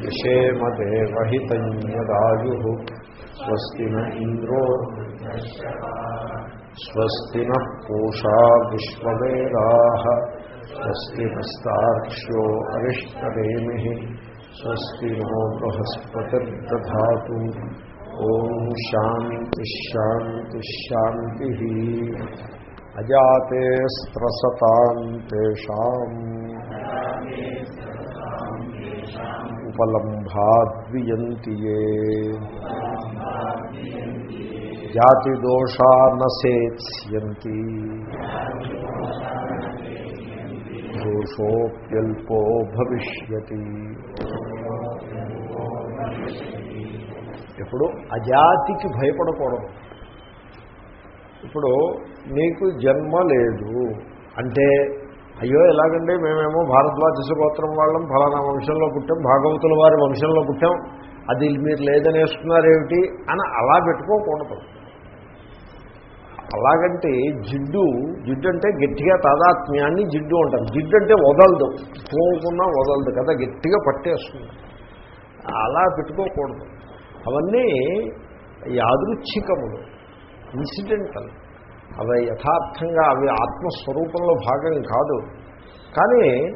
وشے میتھاجوند کوشا دے گا اس شا అజాతే స్త్రసతాం తేషాం. ఉపలంభాద్వియంతి ఏ. జాతిదోషా నేత్స్యంతి దోషోప్యల్పో భవిష్యతి. ఎప్పుడు అజాతికి భయపడకూడదు. ఇప్పుడు నీకు జన్మ లేదు. అంటే అయ్యో ఎలాగండి? మేమేమో భారద్వాజ గోత్రం వాళ్ళం ఫలానా వంశంలో పుట్టాం భాగవతుల వారి వంశంలో పుట్టాం. అది మీరు లేదనేస్తున్నారేమిటి? అని అలా పెట్టుకోకూడదు. అలాగంటే జిడ్డు జిడ్డు అంటే గట్టిగా తాదాత్మ్యాన్ని జిడ్డు అంటారు. జిడ్డు అంటే వదలదు. పోకుండా వదలదు కదా గట్టిగా పట్టేస్తుంది. అలా పెట్టుకోకూడదు. అవన్నీ యాదృచ్ఛికములు. ఇన్సిడెంటల్. అవి యథార్థంగా అవి ఆత్మస్వరూపంలో భాగం కాదు. కానీ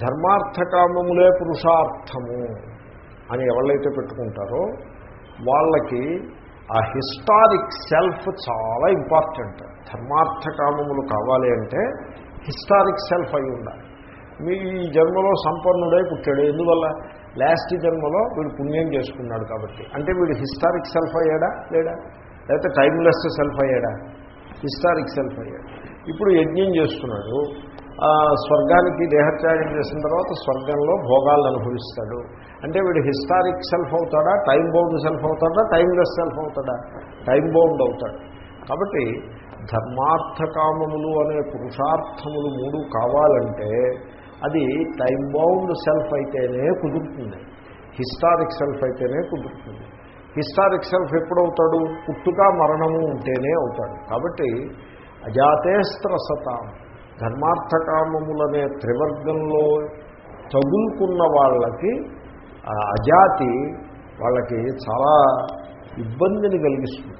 ధర్మార్థకామములే పురుషార్థము అని ఎవళ్ళైతే పెట్టుకుంటారో వాళ్ళకి ఆ హిస్టారిక్ సెల్ఫ్ చాలా ఇంపార్టెంట్. ధర్మార్థకామములు కావాలి అంటే హిస్టారిక్ సెల్ఫ్ అయి ఉండాలి. మీ ఈ జన్మలో సంపన్నుడై పుట్టాడు. ఎందువల్ల? లాస్ట్ జన్మలో వీడు పుణ్యం చేసుకున్నాడు కాబట్టి. అంటే వీడు హిస్టారిక్ సెల్ఫ్ అయ్యాడా? లేడా? లేకపోతే టైమ్లెస్ సెల్ఫ్ అయ్యాడా? హిస్టారిక్ సెల్ఫ్ అయ్యాడు. ఇప్పుడు యజ్ఞం చేస్తున్నాడు. స్వర్గానికి దేహత్యాగం చేసిన తర్వాత స్వర్గంలో భోగాలను అనుభవిస్తాడు. అంటే వీడు హిస్టారిక్ సెల్ఫ్ అవుతాడా? టైం బౌండ్ సెల్ఫ్ అవుతాడా? టైమ్లెస్ సెల్ఫ్ అవుతాడా? టైం బౌండ్ అవుతాడు. కాబట్టి ధర్మార్థకామములు అనే పురుషార్థములు మూడు కావాలంటే అది టైం బౌండ్ సెల్ఫ్ అయితేనే కుదురుతుంది. హిస్టారిక్ సెల్ఫ్ అయితేనే కుదురుతుంది. హిస్టారిక్ సెల్ఫ్ ఎప్పుడవుతాడు? పుట్టుక మరణము ఉంటేనే అవుతాడు. కాబట్టి అజాతేస్త్రసతాం ధర్మార్థకామములనే త్రివర్గంలో తగులుకున్న వాళ్ళకి అజాతి వాళ్ళకి చాలా ఇబ్బందిని కలిగిస్తుంది.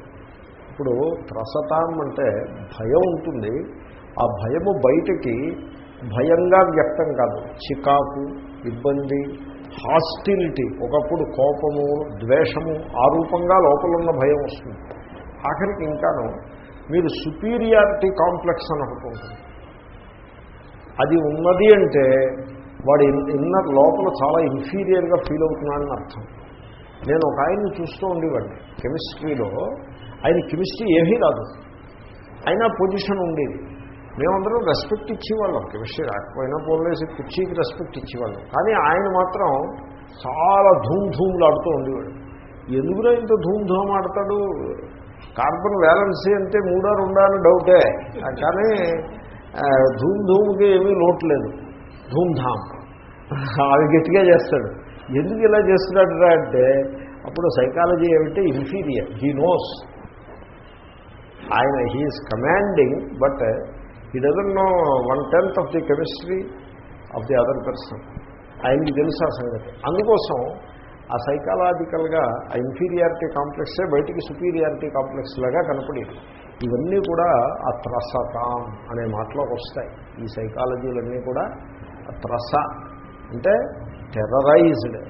ఇప్పుడు త్రసతాం అంటే భయం ఉంటుంది. ఆ భయము బయటకి భయంగా వ్యక్తం కాదు. చికాకు ఇబ్బంది హాస్టిలిటీ ఒకప్పుడు కోపము ద్వేషము ఆ రూపంగా లోపల ఉన్న భయం వస్తుంది. ఆఖరికి ఇంకాను మీరు సుపీరియారిటీ కాంప్లెక్స్ అని ఒకటి అది ఉన్నది అంటే వాడు ఇన్నర్ లోపల చాలా ఇన్ఫీరియర్గా ఫీల్ అవుతున్నాడని అర్థం. నేను ఒక ఆయన్ని చూస్తూ ఉండేవాడిని కెమిస్ట్రీలో. ఆయన కెమిస్ట్రీ ఏమీ రాదు. అయినా పొజిషన్ ఉండేది. మేమందరం రెస్పెక్ట్ ఇచ్చేవాళ్ళం. కెమిస్ట్రీ రాకపోయినా పోలేసి కుర్చీకి రెస్పెక్ట్ ఇచ్చేవాళ్ళం. కానీ ఆయన మాత్రం చాలా ధూమ్ ధూమ్లు ఆడుతూ ఉండేవాడు. ఎందుకులో ఇంత ధూమ్ ధూమ్ ఆడతాడు? కార్బన్ వ్యాలెన్సీ అంటే మూడా రెండా అని డౌటే. కానీ ధూమ్ ధూమ్కి ఏమీ లోటు లేదు. ధూమ్ ధామ్ అది గట్టిగా చేస్తాడు. ఎందుకు ఇలా చేస్తున్నాడు రా అంటే అప్పుడు సైకాలజీ ఏమిటి? ఇన్ఫీరియర్ హీ నోస్ ఆయన he is commanding but he doesn't know one tenth of the chemistry of the other person. ఆయనకి తెలుసు ఆ సంగతి. అందుకోసం ఆ సైకాలజికల్గా ఆ ఇన్ఫీరియారిటీ కాంప్లెక్సే బయటికి సుపీరియారిటీ కాంప్లెక్స్ లాగా కనపడేది ఇవన్నీ కూడా ఆ త్రసతాం అనే మాటలోకి వస్తాయి. ఈ సైకాలజీలన్నీ కూడా త్రస అంటే టెర్రరైజ్డ్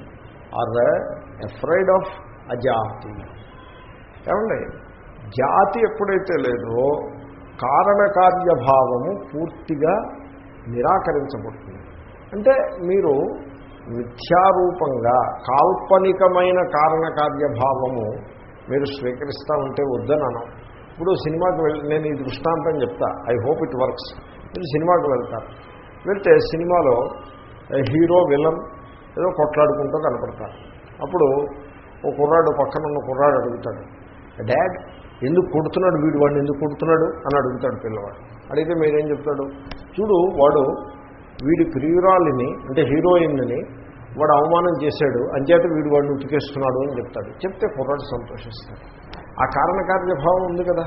ఆర్ ఎఫ్రైడ్ ఆఫ్ అజాతి. ఏమండి? జాతి ఎప్పుడైతే లేదో కారణకార్యభావము పూర్తిగా నిరాకరించబడుతుంది. అంటే మీరు మిథ్యారూపంగా కాల్పనికమైన కారణకార్యభావము మీరు స్వీకరిస్తూ ఉంటే వద్దనను. ఇప్పుడు సినిమాకి వెళ్ళి నేను ఈ దృష్టాంతం చెప్తా. I hope it works. మీరు సినిమాకి వెళ్తారు. వెళ్తే సినిమాలో హీరో విలన్ ఏదో కొట్లాడుకుంటూ కనపడతారు. అప్పుడు ఓ కుర్రాడు పక్కన ఉన్న కుర్రాడు అడుగుతాడు డాడ్ ఎందుకు కొడుతున్నాడు వీడు? వాడిని ఎందుకు కొడుతున్నాడు? అని అడుగుతాడు పిల్లవాడు. అడిగితే మీరేం చెప్తాడు? చూడు వాడు వీడి ప్రియురాలిని అంటే హీరోయిన్ని వాడు అవమానం చేశాడు. అంచేత వీడు వాడిని ఉతికేస్తున్నాడు అని చెప్తాడు. చెప్తే కుర్రాడు సంతోషిస్తాడు. ఆ కారణకార్యభావం ఉంది కదా.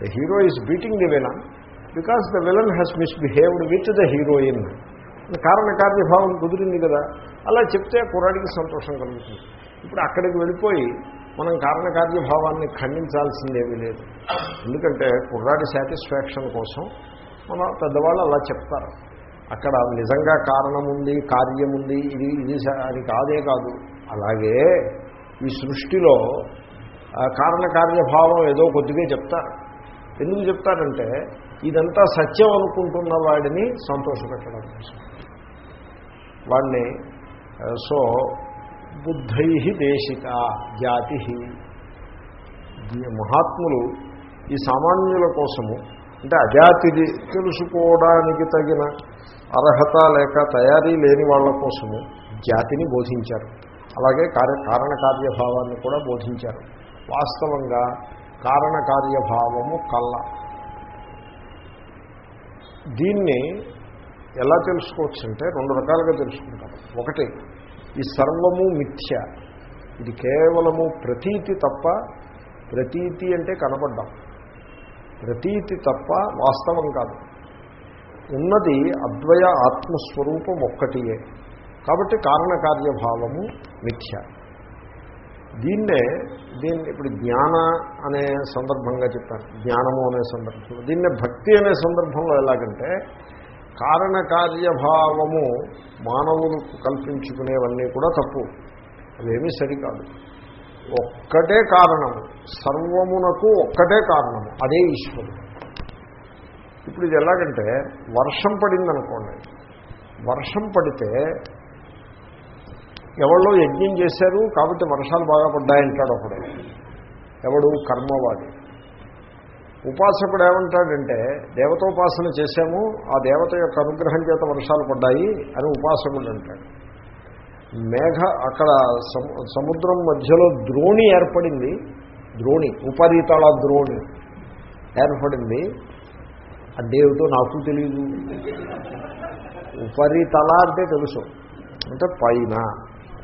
The hero is beating the villain because the villain has misbehaved with the heroine కారణకార్యభావం కుదిరింది కదా. అలా చెప్తే కుర్రాడికి సంతోషం కలుగుతుంది. ఇప్పుడు అక్కడికి వెళ్ళిపోయి మనం కారణకార్యభావాన్ని ఖండించాల్సిందేమీ లేదు. ఎందుకంటే కుర్రాడి సాటిస్ఫాక్షన్ కోసం మన పెద్దవాళ్ళు అలా చెప్తారు. అక్కడ నిజంగా కారణం ఉంది ఇది ఇది అది కాదే కాదు. అలాగే ఈ సృష్టిలో ఆ కారణకార్యభావం ఏదో కొద్దిగా చెప్తారు. ఎందుకు చెప్తారంటే ఇదంతా సత్యం అనుకుంటున్న వాడిని సంతోషపెట్టడం కోసం. వాడిని సో బుద్ధై దేశిక జాతి. మహాత్ములు ఈ సామాన్యుల కోసము అంటే అజాతిది తెలుసుకోవడానికి తగిన అర్హత లేక తయారీ లేని వాళ్ళ కోసము జాతిని బోధించారు. అలాగే కార్య కారణకార్యభావాన్ని కూడా బోధించారు. వాస్తవంగా కారణకార్యభావము కళ్ళ దీన్ని ఎలా తెలుసుకోవచ్చు అంటే రెండు రకాలుగా తెలుసుకుంటారు. ఒకటి ఈ సర్వము మిథ్య. ఇది కేవలము ప్రతీతి తప్ప ప్రతీతి అంటే కనపడ్డాం. ప్రతీతి తప్ప వాస్తవం కాదు. ఉన్నది అద్వయ ఆత్మస్వరూపం ఒక్కటియే. కాబట్టి కారణకార్యభావము మిథ్య. దీన్నే దీన్ని ఇప్పుడు జ్ఞాన అనే సందర్భంగా చెప్పాను జ్ఞానము అనే సందర్భంలో. దీన్నే భక్తి అనే సందర్భంలో ఎలాగంటే కారణకార్యభావము మానవులు కల్పించుకునేవన్నీ కూడా తప్పు. అవేమీ సరికాదు. ఒక్కటే కారణము సర్వమునకు ఒక్కటే కారణము అదే ఈశ్వరుడు. ఇప్పుడు ఇది ఎలాగంటే వర్షం పడిందనుకోండి. వర్షం పడితే ఎవరో యజ్ఞం చేశారు కాబట్టి వర్షాలు బాగా పడ్డాయంటాడు ఒకడు. ఎవడు? కర్మవాది. ఉపాసకుడు ఏమంటాడంటే దేవతోపాసన చేశాము ఆ దేవత యొక్క అనుగ్రహం చేత వర్షాలు పడ్డాయి అని ఉపాసకుడు అంటాడు. మేఘ అక్కడ సము- సముద్రం మధ్యలో ద్రోణి ఏర్పడింది. ద్రోణి ఉపరితల ద్రోణి ఏర్పడింది. అదేమిటో నాకు తెలియదు ఉపరితల అంటే తెలుసు. అంటే పైన.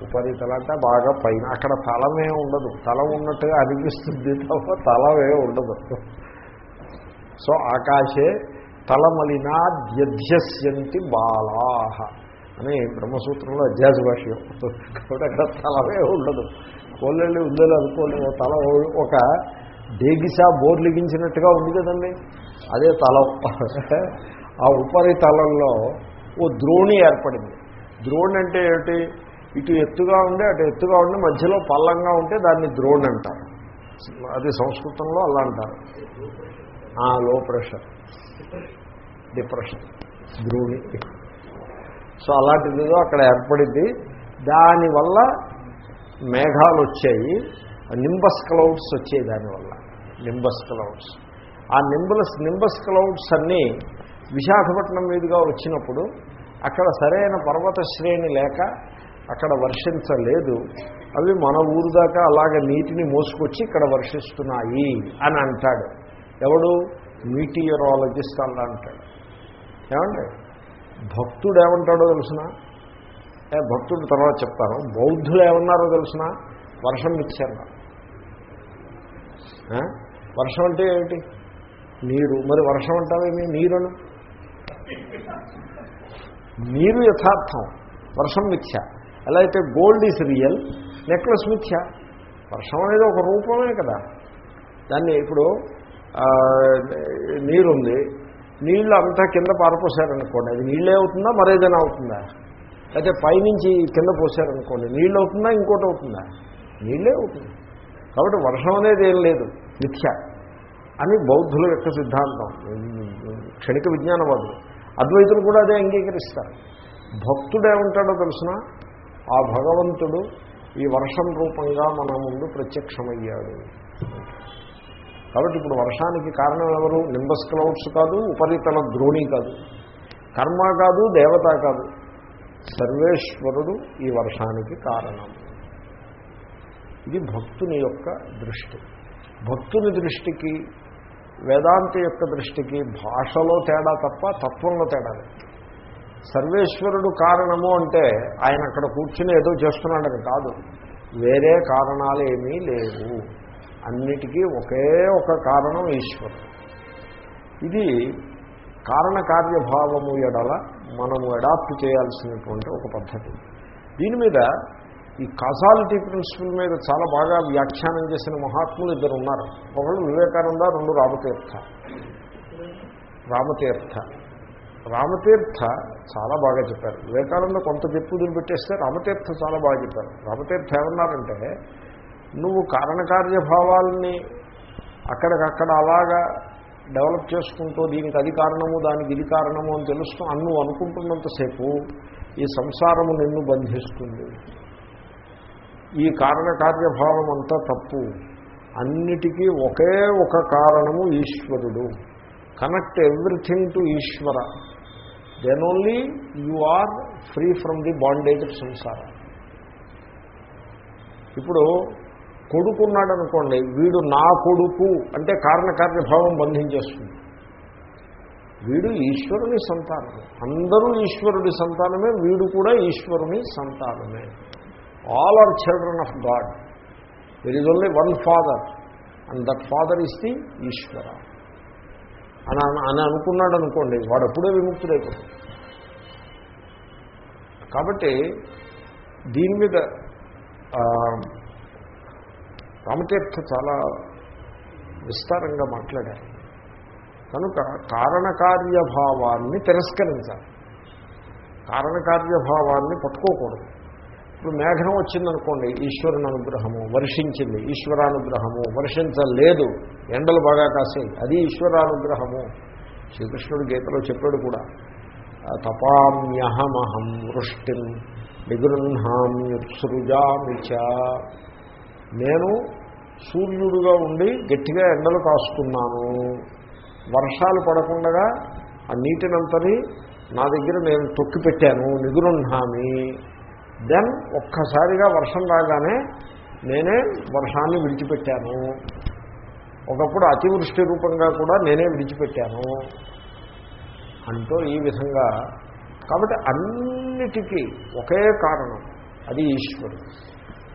ఉపరితల అంటే బాగా పైన. అక్కడ తలమే ఉండదు. తల ఉన్నట్టుగా అనిపిస్తుంది తప్ప తలమే ఉండదు. సో ఆకాశే తలమలినాద్యధ్యస్యంతి బాలాహ అని బ్రహ్మసూత్రంలో అధ్యాస భాష్యం కాబట్టి అక్కడ తలమే ఉండదు. కోళ్ళెళ్ళి ఉందని అనుకోలేదు తల ఒక డేగిసా బోర్లిగించినట్టుగా ఉంది కదండి. అదే తల. ఆ ఉపరితలంలో ఓ ద్రోణి ఏర్పడింది. ద్రోణి అంటే ఏమిటి? ఇటు ఎత్తుగా ఉండి అటు ఎత్తుగా ఉండి మధ్యలో పల్లంగా ఉంటే దాన్ని ద్రోణి అంటారు. అది సంస్కృతంలో అలా అంటారు. లో ప్రెషర్ డిప్రెషన్ ద్రోణి సో అలాంటిదిదో అక్కడ ఏర్పడింది. దానివల్ల మేఘాలు వచ్చాయి. నింబస్ క్లౌడ్స్ వచ్చాయి దానివల్ల. నింబస్ క్లౌడ్స్ ఆ నింబస్ నింబస్ క్లౌడ్స్ అన్నీ విశాఖపట్నం మీదుగా వచ్చినప్పుడు అక్కడ సరైన పర్వత శ్రేణి లేక అక్కడ వర్షించలేదు. అవి మన ఊరు దాకా అలాగ నీటిని మోసుకొచ్చి ఇక్కడ వర్షిస్తున్నాయి అని అంటాడు. ఎవడు? మీటియరాలజిస్ట్ అలా అంటాడు ఏమండి? భక్తుడు ఏమంటాడో తెలిసిన భక్తుడు తర్వాత చెప్తాను. బౌద్ధులు ఏమన్నారో తెలిసిన? వర్షం ఇచ్చారు. వర్షం అంటే ఏమిటి? నీరు. మరి వర్షం అంటావేమి నీరును? నీరు యథార్థం. వర్షం మిథ్య. ఎలా అయితే గోల్డ్ ఈజ్ రియల్ నెక్లెస్ మిథ్య. వర్షం అనేది ఒక రూపమే కదా. దాన్ని ఇప్పుడు నీరుంది. నీళ్ళు అంతా కింద పారపోసారనుకోండి. అది నీళ్ళే అవుతుందా? మరేదైనా అవుతుందా? అయితే పైనుంచి కింద పోసారనుకోండి. నీళ్ళు అవుతుందా? ఇంకోటి అవుతుందా? నీళ్ళే అవుతుంది. కాబట్టి వర్షం అనేది ఏం లేదు. మిథ్య. అని బౌద్ధుల యొక్క సిద్ధాంతం. క్షణిక విజ్ఞానవాదులు. అద్వైతులు కూడా అదే అంగీకరిస్తారు. భక్తుడు ఏమంటాడో తెలిసిన? ఆ భగవంతుడు ఈ వర్షం రూపంగా మన ముందు ప్రత్యక్షమయ్యాడు. కాబట్టి ఇప్పుడు వర్షానికి కారణం ఎవరు? నింబస్ క్లౌడ్స్ కాదు ఉపరితల ద్రోణి కాదు. కర్మ కాదు దేవత కాదు. సర్వేశ్వరుడు ఈ వర్షానికి కారణం. ఇది భక్తుని యొక్క దృష్టి. భక్తుని దృష్టికి వేదాంత యొక్క దృష్టికి భాషలో తేడా తప్ప తత్వంలో తేడా సర్వేశ్వరుడు కారణము అంటే ఆయన అక్కడ కూర్చుని ఏదో చేస్తున్నాడని కాదు. వేరే కారణాలు ఏమీ లేవు. అన్నిటికీ ఒకే ఒక కారణం ఈశ్వరుడు. ఇది కారణకార్యభావము ఎడల మనము అడాప్ట్ చేయాల్సినటువంటి ఒక పద్ధతి. దీని మీద ఈ కాజాలిటీ ప్రిన్సిపల్ మీద చాలా బాగా వ్యాఖ్యానం చేసిన మహాత్ములు ఇద్దరు ఉన్నారు. ఒకళ్ళు వివేకానంద రెండు రామతీర్థ. రామతీర్థ. రామతీర్థ చాలా బాగా చెప్పారు. వివేకానంద కొంత చెప్పు పెట్టేస్తే రామతీర్థ చాలా బాగా చెప్పారు. రామతీర్థ ఏమన్నారంటే నువ్వు కారణకార్యభావాల్ని అక్కడికక్కడ అలాగా డెవలప్ చేసుకుంటూ దీనికి అది కారణము దానికి ఇది కారణము అని తెలుస్తూ అన్ను అనుకుంటున్నంతసేపు ఈ సంసారము నిన్ను బంధిస్తుంది. ఈ కారణకార్యభావం అంతా తప్పు. అన్నిటికీ ఒకే ఒక కారణము ఈశ్వరుడు. Connect everything to Ishwara. Then only you are free from the bondage of samsara. ఇప్పుడు కొడుకున్నాడు అనుకోండి వీడు నా కొడుకు అంటే కారణకార్యభావం బంధించేస్తుంది. వీడు ఈశ్వరుని సంతానమే. అందరూ ఈశ్వరుడి సంతానమే వీడు కూడా ఈశ్వరుని సంతానమే. All are children of god there is only one father and that father is the Ishwara. అని అని అనుకున్నాడు అనుకోండి వాడు అప్పుడే విముక్తుడైపోతుంది కాబట్టి దీని మీద రామతీర్థ చాలా విస్తారంగా మాట్లాడారు. కనుక కారణకార్యభావాన్ని తిరస్కరించాలి. కారణకార్యభావాన్ని పట్టుకోకూడదు. ఇప్పుడు మేఘం వచ్చిందనుకోండి ఈశ్వరుని అనుగ్రహము వర్షించింది ఈశ్వరానుగ్రహము వర్షించలేదు ఎండలు బాగా కాసాయి అది ఈశ్వరానుగ్రహము. శ్రీకృష్ణుడు గీతలో చెప్పాడు కూడా తపామ్యహమహం వృష్టిం నిగృహామ్యుత్సృజామిచ నేను సూర్యుడుగా ఉండి గట్టిగా ఎండలు కాస్తున్నాను. వర్షాలు పడకుండా ఆ నీటినంతని నా దగ్గర నేను తొక్కి పెట్టాను నిగురున్నామి దెన్ ఒక్కసారిగా వర్షం రాగానే నేనే వర్షాన్ని విడిచిపెట్టాను. ఒకప్పుడు అతివృష్టి రూపంగా కూడా నేనే విడిచిపెట్టాను అంటూ ఈ విధంగా కాబట్టి అన్నిటికీ ఒకే కారణం అది ఈశ్వరుడు.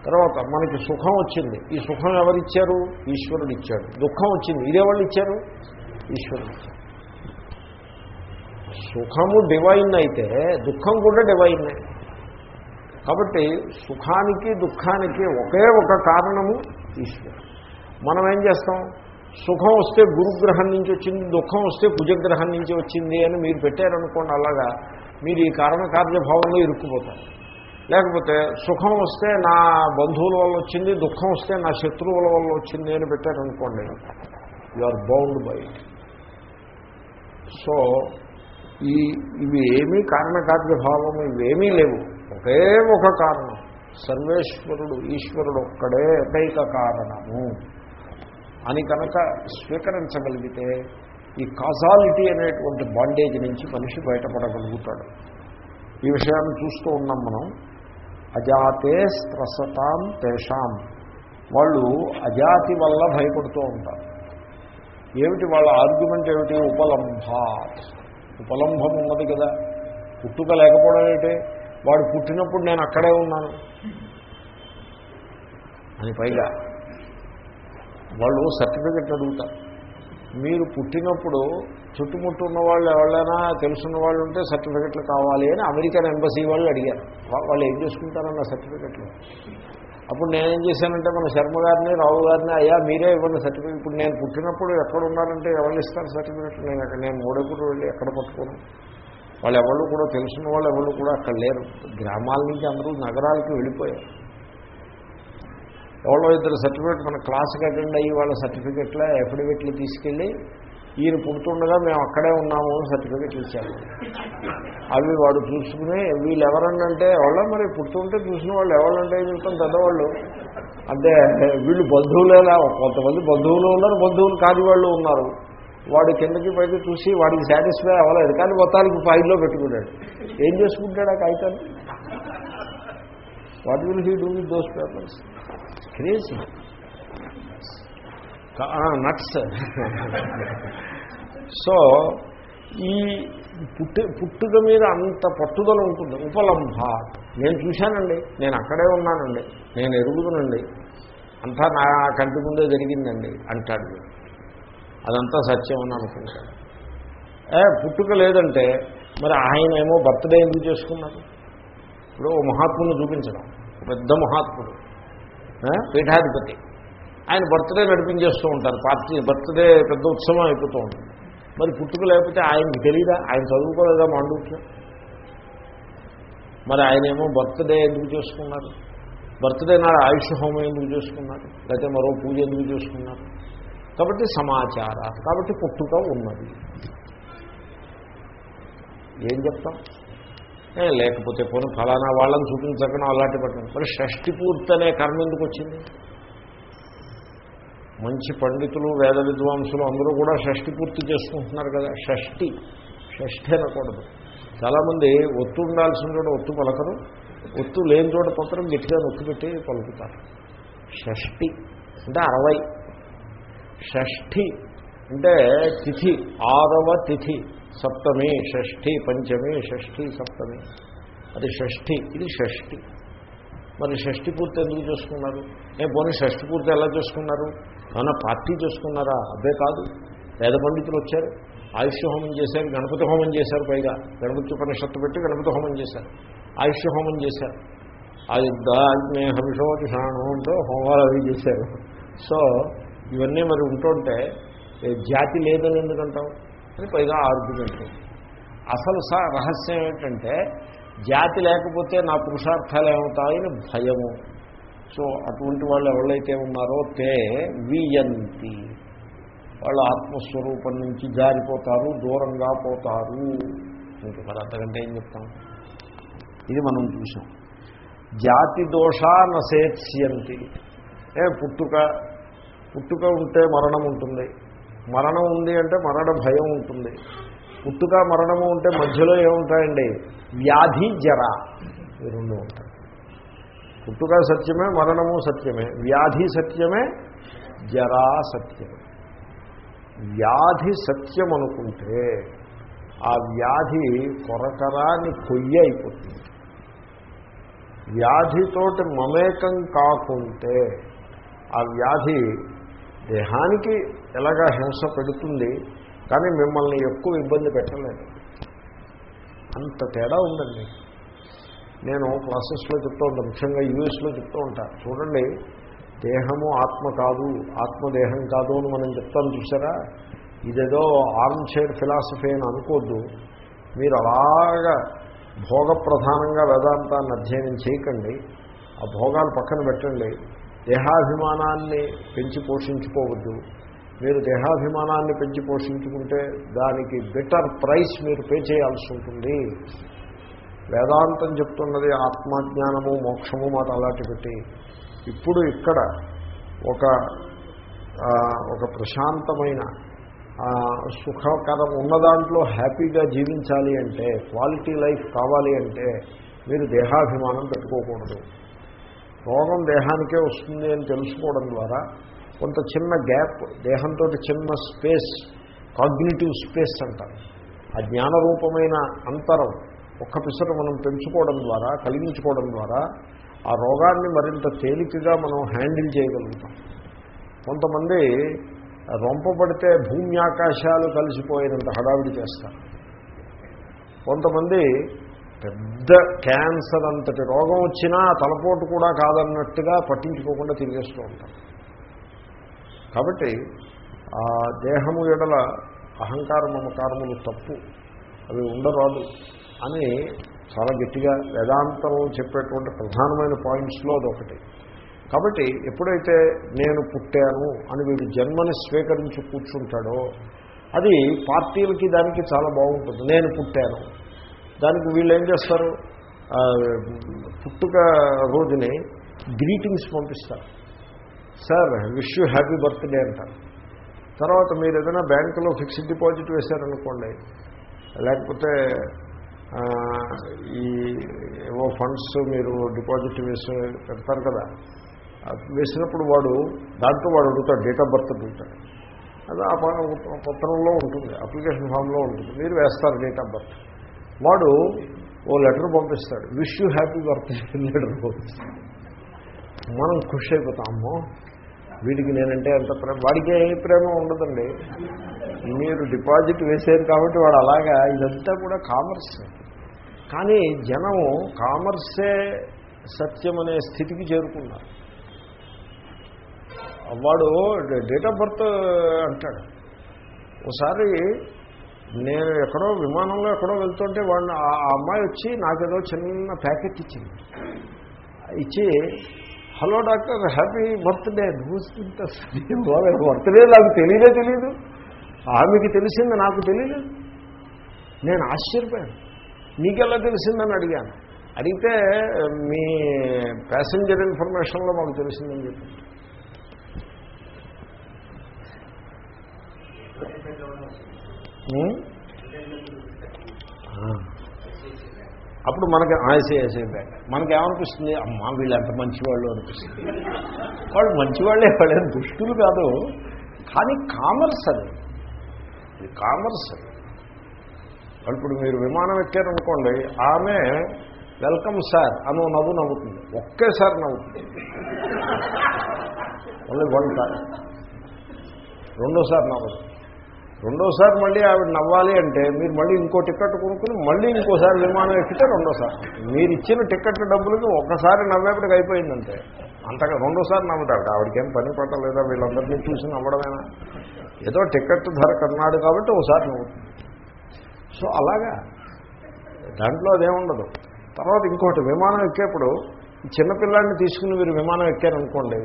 తర్వాత మనకి సుఖం వచ్చింది. ఈ సుఖం ఎవరిచ్చారు? ఈశ్వరుడు ఇచ్చాడు దుఃఖం వచ్చింది. ఇదేవాళ్ళు ఇచ్చారు? ఈశ్వరుడు ఇచ్చారు సుఖము డివైన్ అయితే దుఃఖం కూడా డివైన్ కాబట్టి సుఖానికి దుఃఖానికి ఒకే ఒక కారణము ఈశ్వరుడు. మనం ఏం చేస్తాం? సుఖం వస్తే గురుగ్రహం నుంచి వచ్చింది దుఃఖం వస్తే కుజగ్రహం నుంచి వచ్చింది అని మీరు పెట్టారనుకోండి అలాగా మీరు ఈ కారణకార్యభావంలో ఇరుక్కుపోతారు. లేకపోతే సుఖం వస్తే నా బంధువుల వల్ల వచ్చింది దుఃఖం వస్తే నా శత్రువుల వల్ల వచ్చింది అని పెట్టారనుకోండి you are bound by it so ఈ ఇవి ఏమీ కారణకార్యభావం ఇవేమీ లేవు. ఒకే ఒక కారణం. సర్వేశ్వరుడు ఈశ్వరుడు ఒక్కడే ఏకైక కారణము. అని కనుక స్వీకరించగలిగితే ఈ కాజాలిటీ అనేటువంటి బాండేజ్ నుంచి మనిషి బయటపడగలుగుతాడు. ఈ విషయాన్ని చూస్తూ ఉన్నాం మనం. అజాతే స్త్రసతాం తేషాం. వాళ్ళు అజాతి వల్ల భయపడుతూ ఉంటారు. ఏమిటి వాళ్ళ ఆర్గ్యుమెంట్ ఏమిటి? ఉపలంభాత్. ఉపలంభం ఉన్నది కదా. పుట్టుక లేకపోవడం ఏంటి? వాడు పుట్టినప్పుడు నేను అక్కడే ఉన్నాను. అని పైగా వాళ్ళు సర్టిఫికెట్ అడుగుతారు. మీరు పుట్టినప్పుడు చుట్టుముట్టు ఉన్న వాళ్ళు ఎవరైనా తెలుసున్న వాళ్ళు ఉంటే సర్టిఫికెట్లు కావాలి అని అమెరికన్ ఎంబసీ వాళ్ళు అడిగారు. వాళ్ళు ఏం చేసుకుంటారన్న సర్టిఫికెట్లు? అప్పుడు నేనేం చేశానంటే మన శర్మ గారిని రావు గారిని అయ్యా మీరే ఇవ్వండి సర్టిఫికెట్ ఇప్పుడు నేను పుట్టినప్పుడు ఎక్కడ ఉన్నారంటే ఎవరు ఇస్తారు సర్టిఫికెట్ నేను అక్కడ నేను మూడెప్పుడు వెళ్ళి ఎక్కడ పట్టుకోను? వాళ్ళు ఎవరు కూడా తెలుసున్న వాళ్ళు ఎవరు కూడా అక్కడ లేరు. గ్రామాల నుంచి అందరూ నగరాలకి వెళ్ళిపోయారు. ఎవరో ఇద్దరు సర్టిఫికేట్ మన క్లాస్కి అటెండ్ అయ్యి వాళ్ళ సర్టిఫికెట్ల అఫిడవిట్లు తీసుకెళ్ళి ఈయన పుడుతుండగా మేము అక్కడే ఉన్నాము అని సర్టిఫికెట్ ఇచ్చాము అవి వాడు చూసుకుని వీళ్ళు ఎవరన్నంటే ఎవరో మరి పుడుతుంటే చూసిన వాళ్ళు ఎవరంటే చెప్తాం పెద్దవాళ్ళు? అంటే వీళ్ళు బంధువులేలా కొంతమంది బంధువులు ఉన్నారు బంధువులు కాని వాళ్ళు ఉన్నారు. వాడు కిందకి పైకి చూసి వాడికి సాటిస్ఫై అవ్వలేదు. కానీ మొత్తానికి ఫైల్లో పెట్టుకున్నాడు. ఏం చేసుకుంటాడు ఆ కాగితాన్ని? What will he do with those papers crazy nuts so ఈ పుట్టి పుట్టుక మీద అంత పట్టుదల ఉంటుంది. ఉపలంభ. నేను చూశానండి. నేను అక్కడే ఉన్నానండి. నేను ఎరుగుతునండి అంతా నా కంటి ముందే జరిగిందండి అంటాడు అదంతా సత్యం అని అనుకుంటాడు ఏ పుట్టుక లేదంటే మరి ఆయన ఏమో బర్త్డే ఎందుకు చేసుకున్నారు ఇప్పుడు ఓ మహాత్ముని చూపించడం. పెద్ద మహాత్ముడు. పీఠాధిపతి. ఆయన బర్త్డే నడిపించేస్తూ ఉంటారు. పార్టీ బర్త్డే పెద్ద ఉత్సవం అయిపోతూ ఉంటుంది. మరి పుట్టుక లేకపోతే ఆయనకి తెలియదా ఆయన చదువుకోలేదా మాండూక్యం? మరి ఆయన ఏమో బర్త్డే ఎందుకు చేసుకున్నారు? బర్త్డే నాడు ఆయుష్ హోమం ఎందుకు చేసుకున్నారు? లేకపోతే మరో పూజ ఎందుకు చేసుకున్నారు? కాబట్టి సమాచార కాబట్టి పుట్టుక ఉన్నది. ఏం చెప్తాం? లేకపోతే పోనీ ఫలానా వాళ్ళని చూపించకుండా అలాంటి పట్టడం మరి షష్టి పూర్తి అనే కర్మ ఎందుకు వచ్చింది? మంచి పండితులు వేద విద్వాంసులు అందరూ కూడా షష్ఠి పూర్తి చేసుకుంటున్నారు కదా. షష్ఠి. షష్ఠి అనకూడదు. చాలామంది ఒత్తు ఉండాల్సిన చోట ఒత్తు పలకరు. ఒత్తు లేని చోట పత్రం గట్టిగా నొక్కి పెట్టి పలుకుతారు. షష్ఠి అంటే అరవై. షష్ఠి అంటే తిథి. ఆరవ తిథి. సప్తమి షష్ఠి పంచమి షష్ఠి సప్తమి. అది షష్ఠి. ఇది షష్ఠి. మరి షష్ఠి పూర్తి ఎందుకు చేసుకున్నారు? నేను పోనీ షష్ఠి పూర్తి ఎలా చేసుకున్నారు? ఏమైనా పార్టీ చేసుకున్నారా? అదే కాదు. వేద పండితులు వచ్చారు. ఆయుష్య హోమం చేశారు గణపతి హోమం చేశారు పైగా. గణపతి ఉపనిషత్తు పెట్టి గణపతి హోమం చేశారు. ఆయుష్య హోమం చేశారు. ఆయుద్ధాగ్నే హవిషోజుషాణం అంటూ హోమాలు అవి చేశారు. సో ఇవన్నీ మరి ఉంటుంటే జాతి లేదని ఎందుకంటాం అని పైగా ఆర్గ్యుమెంట్ అసలు సా రహస్యం ఏంటంటే జాతి లేకపోతే నా పురుషార్థాలు ఏమవుతాయని భయము. సో అటువంటి వాళ్ళు ఎవరైతే ఉన్నారో తే వియంతి. వాళ్ళు ఆత్మస్వరూపం నుంచి జారిపోతారు దూరంగా పోతారు. ఇంకా మరి అంతకంటే ఏం చెప్తాం? ఇది మనం చూసాం. జాతి దోషా నసేత్స్యంతి ఏ పుట్టుక. పుట్టుక ఉంటే మరణం ఉంటుంది. మరణం ఉంది అంటే మరణ భయం ఉంటుంది. పుట్టుక మరణము ఉంటే మధ్యలో ఏముంటాయండి? వ్యాధి జర. ఈ రెండు ఉంటాయి. పుట్టుక సత్యమే మరణము సత్యమే వ్యాధి సత్యమే జరా సత్యమే. వ్యాధి సత్యం అనుకుంటే ఆ వ్యాధి కొరకరాని కొయ్య అయిపోతుంది. వ్యాధితోటి మమేకం కాకుంటే ఆ వ్యాధి దేహానికి ఎలాగా హింస పెడుతుంది కానీ మిమ్మల్ని ఎక్కువ ఇబ్బంది పెట్టలేదు. అంత తేడా ఉందండి. నేను క్లాసెస్లో చెప్తూ ఉంటాను ముఖ్యంగా యూఎస్లో చెప్తూ ఉంటా. చూడండి దేహము ఆత్మ కాదు ఆత్మదేహం కాదు అని మనం చెప్తాను చూసారా? ఇదేదో ఆర్మ్ చైర్ ఫిలాసఫీ అని అనుకోద్దు. మీరు అలాగా భోగ ప్రధానంగా వేదాంతాన్ని అధ్యయనం చేయకండి. ఆ భోగాలు పక్కన పెట్టండి. దేహాభిమానాన్ని పెంచి పోషించుకోవద్దు. మీరు దేహాభిమానాన్ని పెంచి పోషించుకుంటే దానికి బెటర్ ప్రైస్ మీరు పే చేయాల్సి ఉంటుంది. వేదాంతం చెప్తున్నది ఆత్మజ్ఞానము మోక్షము మాట అలాంటి పెట్టి. ఇప్పుడు ఇక్కడ ఒక ఒక ప్రశాంతమైన సుఖకరం ఉన్న దాంట్లో హ్యాపీగా జీవించాలి అంటే క్వాలిటీ లైఫ్ కావాలి అంటే మీరు దేహాభిమానం పెట్టుకోకూడదు. రోగం దేహానికే వస్తుంది అని తెలుసుకోవడం ద్వారా కొంత చిన్న గ్యాప్ దేహంతో చిన్న స్పేస్ కాగ్నిటివ్ స్పేస్ అంటారు. ఆ జ్ఞానరూపమైన అంతరం ఒక్క పిసర మనం పెంచుకోవడం ద్వారా కలిగించుకోవడం ద్వారా ఆ రోగాన్ని మరింత తేలికగా మనం హ్యాండిల్ చేయగలుగుతాం. కొంతమంది రొంపబడితే భూమి ఆకాశాలు కలిసిపోయినంత హడావిడి చేస్తారు. కొంతమంది పెద్ద క్యాన్సర్ అంతటి రోగం వచ్చినా తలపోటు కూడా కాదన్నట్టుగా పట్టించుకోకుండా తిరిగేస్తూ ఉంటారు. కాబట్టి ఆ దేహము ఎడల అహంకార మమకారములు తప్పు. అవి ఉండరాదు. అని చాలా గట్టిగా వేదాంతం చెప్పేటువంటి ప్రధానమైన పాయింట్స్లో అదొకటి. కాబట్టి ఎప్పుడైతే నేను పుట్టాను అని వీడు జన్మని స్వీకరించి కూర్చుంటాడో అది పార్టీలకి దానికి చాలా బాగుంటుంది. నేను పుట్టాను. దానికి వీళ్ళు ఏం చేస్తారు? పుట్టుక రోజుని గ్రీటింగ్స్ పంపిస్తారు. Sir wish you happy birthday అంటారు. తర్వాత మీరు ఏదైనా బ్యాంకులో ఫిక్స్డ్ డిపాజిట్ వేశారనుకోండి లేకపోతే ఈ ఏవో ఫండ్స్ మీరు డిపాజిట్ వేసి పెడతారు కదా. వేసినప్పుడు వాడు దాంట్లో వాడు అడుగుతాడు డేట్ ఆఫ్ బర్త్ అడుగుతాడు. అది ఆ పత్రంలో ఉంటుంది అప్లికేషన్ ఫామ్లో ఉంటుంది. మీరు వేస్తారు డేట్ ఆఫ్ బర్త్. వాడు ఓ లెటర్ పంపిస్తాడు wish you happy birthday letter పంపిస్తాడు. మనం ఖుషి అయిపోతాము వీడికి నేనంటే ఎంత ప్రేమ వాడికి ఏ ప్రేమ ఉండదండి. మీరు డిపాజిట్ వేసేది కాబట్టి వాడు అలాగా ఇదంతా కూడా కామర్స్. కానీ జనము కామర్సే సత్యం అనే స్థితికి చేరుకున్నారు. వాడు డేట్ ఆఫ్ బర్త్ అంటాడు. ఒకసారి నేను ఎక్కడో విమానంలో ఎక్కడో వెళ్తుంటే వాడిని ఆ అమ్మాయి వచ్చి నాకేదో చిన్న ప్యాకెట్ ఇచ్చింది. ఇచ్చి hello doctor happy birthday birthday నాకు తెలియదే తెలియదు ఆమెకి తెలిసింది నాకు తెలియదు నేను ఆశ్చర్యపోయాను. నీకెలా తెలిసిందని అడిగాను. అడిగితే మీ ప్యాసింజర్ ఇన్ఫర్మేషన్లో మాకు తెలిసిందని చెప్పి అప్పుడు మనకి ఆసేసే బ్యాగ్ మనకి ఏమనిపిస్తుంది అమ్మా వీళ్ళు ఎంత మంచివాళ్ళు అనిపిస్తుంది. వాళ్ళు మంచివాళ్ళే వాళ్ళేం దుష్టులు కాదు. కానీ కామర్స్ అది. కామర్స్ అది. ఇప్పుడు మీరు విమానం ఎక్కారనుకోండి ఆమె వెల్కమ్ సార్ అను నవ్వు నవ్వుతుంది. ఒకేసారి నవ్వుతుంది. ఓన్లీ వన్ టైం రెండోసారి నవ్వదు. రెండోసారి మళ్ళీ ఆవిడ నవ్వాలి అంటే మీరు మళ్ళీ ఇంకో టికెట్ కొనుక్కుని మళ్ళీ ఇంకోసారి విమానం ఎక్కితే రెండోసారి. మీరు ఇచ్చిన టికెట్ డబ్బులకి ఒకసారి నవ్వేపటికి అయిపోయిందంటే అంతగా రెండోసారి నవ్వుతాడు ఆవిడకేం పని పట్టలేదా? వీళ్ళందరినీ చూసి నవ్వడమేనా? ఏదో టికెట్ ధర కన్నాడు కాబట్టి ఒకసారి నవ్వుతుంది. సో అలాగా. దాంట్లో అదేముండదు. తర్వాత ఇంకోటి విమానం ఎక్కేప్పుడు ఈ చిన్నపిల్లాడిని తీసుకుని మీరు విమానం ఎక్కారనుకోండి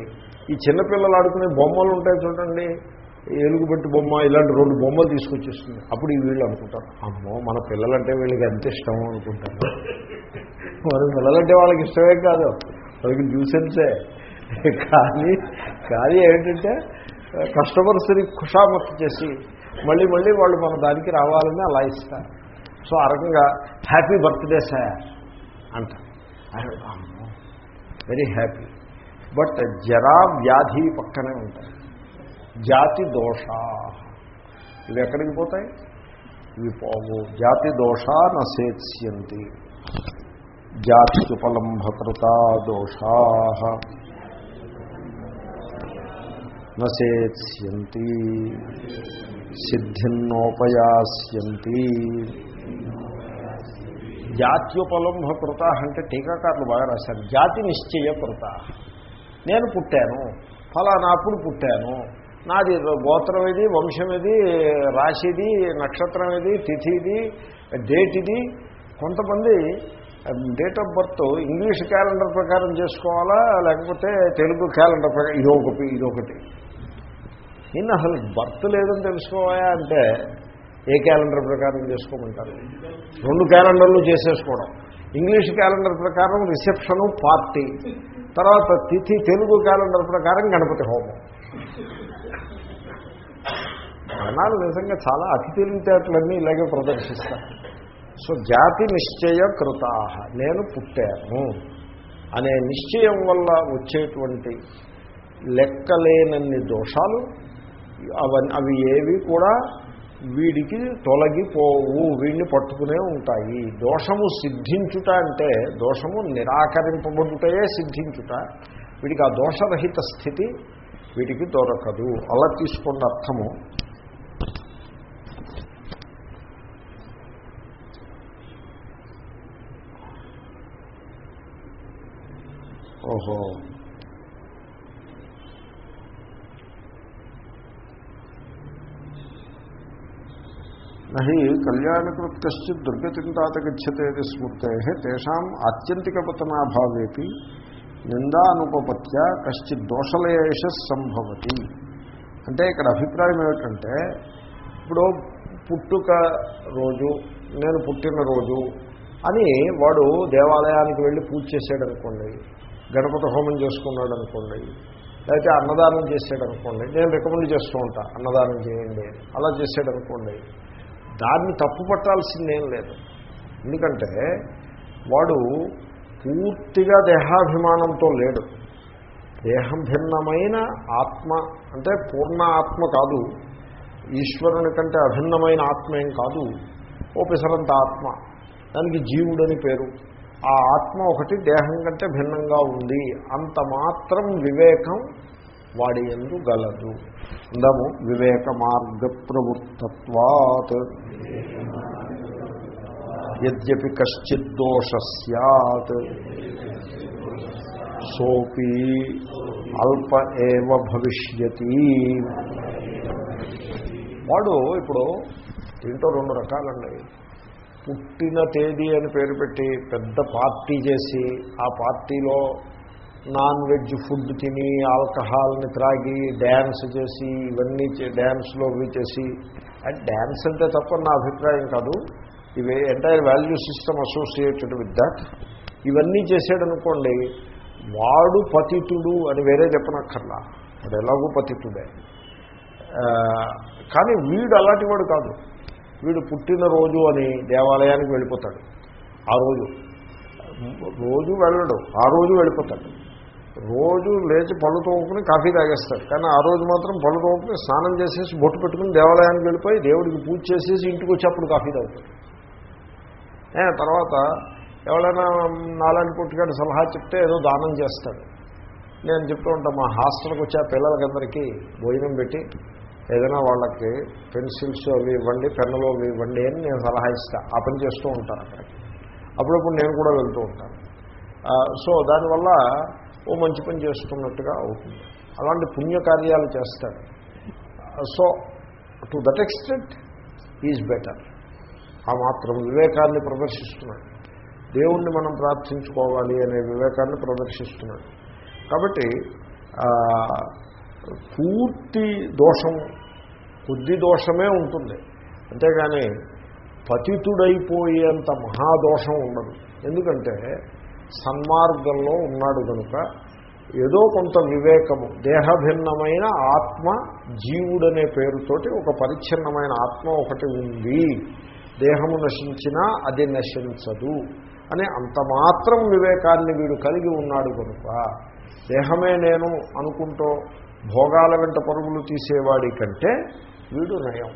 ఈ చిన్నపిల్లలు ఆడుకునే బొమ్మలు ఉంటాయి చూడండి ఎలుగుబెట్టి బొమ్మ ఇలాంటి రెండు బొమ్మలు తీసుకొచ్చేస్తుంది. అప్పుడు ఈ వీళ్ళు అనుకుంటారు అమ్మో మన పిల్లలంటే వీళ్ళకి ఎంత ఇష్టం అనుకుంటారు. మరి పిల్లలంటే వాళ్ళకి ఇష్టమే కాదు వాళ్ళకి న్యూసెన్సే. కానీ కానీ ఏంటంటే కస్టమర్స్ని ఖుషామత్ చేసి మళ్ళీ మళ్ళీ వాళ్ళు మన దానికి రావాలని అలా ఇస్తారు. సో ఆ రకంగా హ్యాపీ బర్త్డే సార్ అంటారు. వెరీ హ్యాపీ బట్ జరా వ్యాధి పక్కనే ఉంటాయి జాతి దోష. ఇవి ఎక్కడికి పోతాయి? ఇవి పోవు. జాతి దోష నసేత్స్యంతి జాత్యుపలంభకృత దోషా. నసేత్స్యంతి సిద్ధిన్నోపయాస్యంతి. జాత్యుపలంభకృత అంటే టీకాకారులు బాగా రాశారు. జాతి నిశ్చయ కృత నేను పుట్టాను. ఫలానాప్పుడు పుట్టాను. నాది గోత్రం ఇది వంశం ఇది రాశిది నక్షత్రం ఇది తిథి ఇది డేట్ ఇది కొంతమంది date of birth English calendar ప్రకారం చేసుకోవాలా? లేకపోతే తెలుగు క్యాలెండర్ ప్రకారం? ఇదొకటి ఇదొకటి. నిన్న అసలు బర్త్ లేదని తెలుసుకోవాయా అంటే ఏ క్యాలెండర్ ప్రకారం చేసుకోమంటారు? రెండు క్యాలెండర్లు చేసేసుకోవడం. ఇంగ్లీష్ క్యాలెండర్ ప్రకారం రిసెప్షను పార్టీ. తర్వాత తిథి తెలుగు క్యాలెండర్ ప్రకారం గణపతి హోమం. జనాలు నిజంగా చాలా అతి తెలివితేటలన్నీ ఇలాగే ప్రదర్శిస్తారు. సో జాతి నిశ్చయ కృతాహ నేను పుట్టాను అనే నిశ్చయం వల్ల వచ్చేటువంటి లెక్కలేనన్ని దోషాలు అవన్నీ అవి ఏవి కూడా వీడికి తొలగిపోవు వీడిని పట్టుకునే ఉంటాయి. దోషము సిద్ధించుట అంటే దోషము నిరాకరింపబడుటయే సిద్ధించుట. వీడికి ఆ దోషరహిత స్థితి వీటికి దొరకదు. అలా తీసుకున్న అర్థము. ఓహో. నహి కళ్యాణకృత్ కశ్చిత్ దుర్గతిం తాత గచ్చతే స్మృతే తేషాం ఆత్యంతికపతనాభావేపి నిందానుపపత్య కశ్చిత్ దోషలేష సంభవతి. అంటే ఇక్కడ అభిప్రాయం ఏమిటంటే ఇప్పుడు పుట్టుక రోజు నేను పుట్టినరోజు అని వాడు దేవాలయానికి వెళ్ళి పూజ చేసాడు అనుకోండి గణపతి హోమం చేసుకున్నాడు అనుకోండి లేకపోతే అన్నదానం చేసాడు అనుకోండి నేను రికమెండ్ చేస్తూ ఉంటా అన్నదానం చేయండి అలా చేసాడు అనుకోండి దాన్ని తప్పు పట్టాల్సిందేం లేదు. ఎందుకంటే వాడు పూర్తిగా దేహాభిమానంతో లేడు. దేహం భిన్నమైన ఆత్మ అంటే పూర్ణ ఆత్మ కాదు. ఈశ్వరుని కంటే అభిన్నమైన ఆత్మ ఏం కాదు. ఓపెసరంత ఆత్మ. దానికి జీవుడని పేరు. ఆ ఆత్మ ఒకటి దేహం కంటే భిన్నంగా ఉంది. అంత మాత్రం వివేకం వాడి ఎందు గలదు. అందము వివేక మార్గ ప్రవృత్తత్వాత్ యద్యపి కశ్చిత్ దోష సత్ సోపి అల్ప ఏవ భవిష్యతి. వాడు ఇప్పుడు దీంట్లో రెండు రకాలండి. పుట్టిన తేదీ అని పేరు పెట్టి పెద్ద పార్టీ చేసి ఆ పార్టీలో నాన్ వెజ్ ఫుడ్ తిని ఆల్కహాల్ని త్రాగి డ్యాన్స్ చేసి ఇవన్నీ డ్యాన్స్లో ఇవి చేసి అండ్ డ్యాన్స్ అంటే తప్ప నా అభిప్రాయం కాదు. ఇవి entire value system associated with that ఇవన్నీ చేసాడనుకోండి వాడు పతితుడు అని వేరే చెప్పనక్కర్లా. వాడు ఎలాగూ పతితుడే. కానీ వీడు అలాంటి వాడు కాదు. వీడు పుట్టినరోజు అని దేవాలయానికి వెళ్ళిపోతాడు. ఆ రోజు. రోజు వెళ్ళడు. ఆ రోజు వెళ్ళిపోతాడు. రోజు లేచి పళ్ళు తోముకుని కాఫీ తాగేస్తారు. కానీ ఆ రోజు మాత్రం పళ్ళు తోముకుని స్నానం చేసేసి బొట్టు పెట్టుకుని దేవాలయానికి వెళ్ళిపోయి దేవుడికి పూజ చేసేసి ఇంటికి వచ్చేప్పుడు కాఫీ తాగుతారు. తర్వాత ఎవరైనా నాలాంటి పుట్టుకాడు సలహా చెప్తే ఏదో దానం చేస్తాడు నేను చెప్తూ ఉంటాను మా హాస్టల్కి వచ్చే పిల్లలకందరికీ భోజనం పెట్టి ఏదైనా వాళ్ళకి పెన్సిల్స్ అవి ఇవ్వండి పెన్నులు అవి ఇవ్వండి అని నేను సలహా ఇస్తాను ఆ పని చేస్తూ ఉంటాను అక్కడికి. అప్పుడప్పుడు నేను కూడా వెళ్తూ ఉంటాను. సో దానివల్ల ఓ మంచి పని చేస్తున్నట్టుగా అవుతుంది. అలాంటి పుణ్యకార్యాలు చేస్తాడు. So to that extent is better ఆ మాత్రం వివేకాన్ని ప్రదర్శిస్తున్నాడు. దేవుణ్ణి మనం ప్రార్థించుకోవాలి అనే వివేకాన్ని ప్రదర్శిస్తున్నాడు. కాబట్టి పూర్తి దోషం కొద్ది దోషమే ఉంటుంది. అంతేగాని పతితుడైపోయేంత మహాదోషం ఉండదు. ఎందుకంటే సన్మార్గంలో ఉన్నాడు కనుక ఏదో కొంత వివేకము దేహభిన్నమైన ఆత్మ జీవుడనే పేరుతోటి ఒక పరిచ్ఛిన్నమైన ఆత్మ ఒకటి ఉంది. దేహము నశించినా అది నశించదు అనే అంత మాత్రం వివేకాన్ని వీడు కలిగి ఉన్నాడు కనుక. దేహమే నేను అనుకుంటూ భోగాల వెంట పరుగులు తీసేవాడి కంటే వీడు నయం.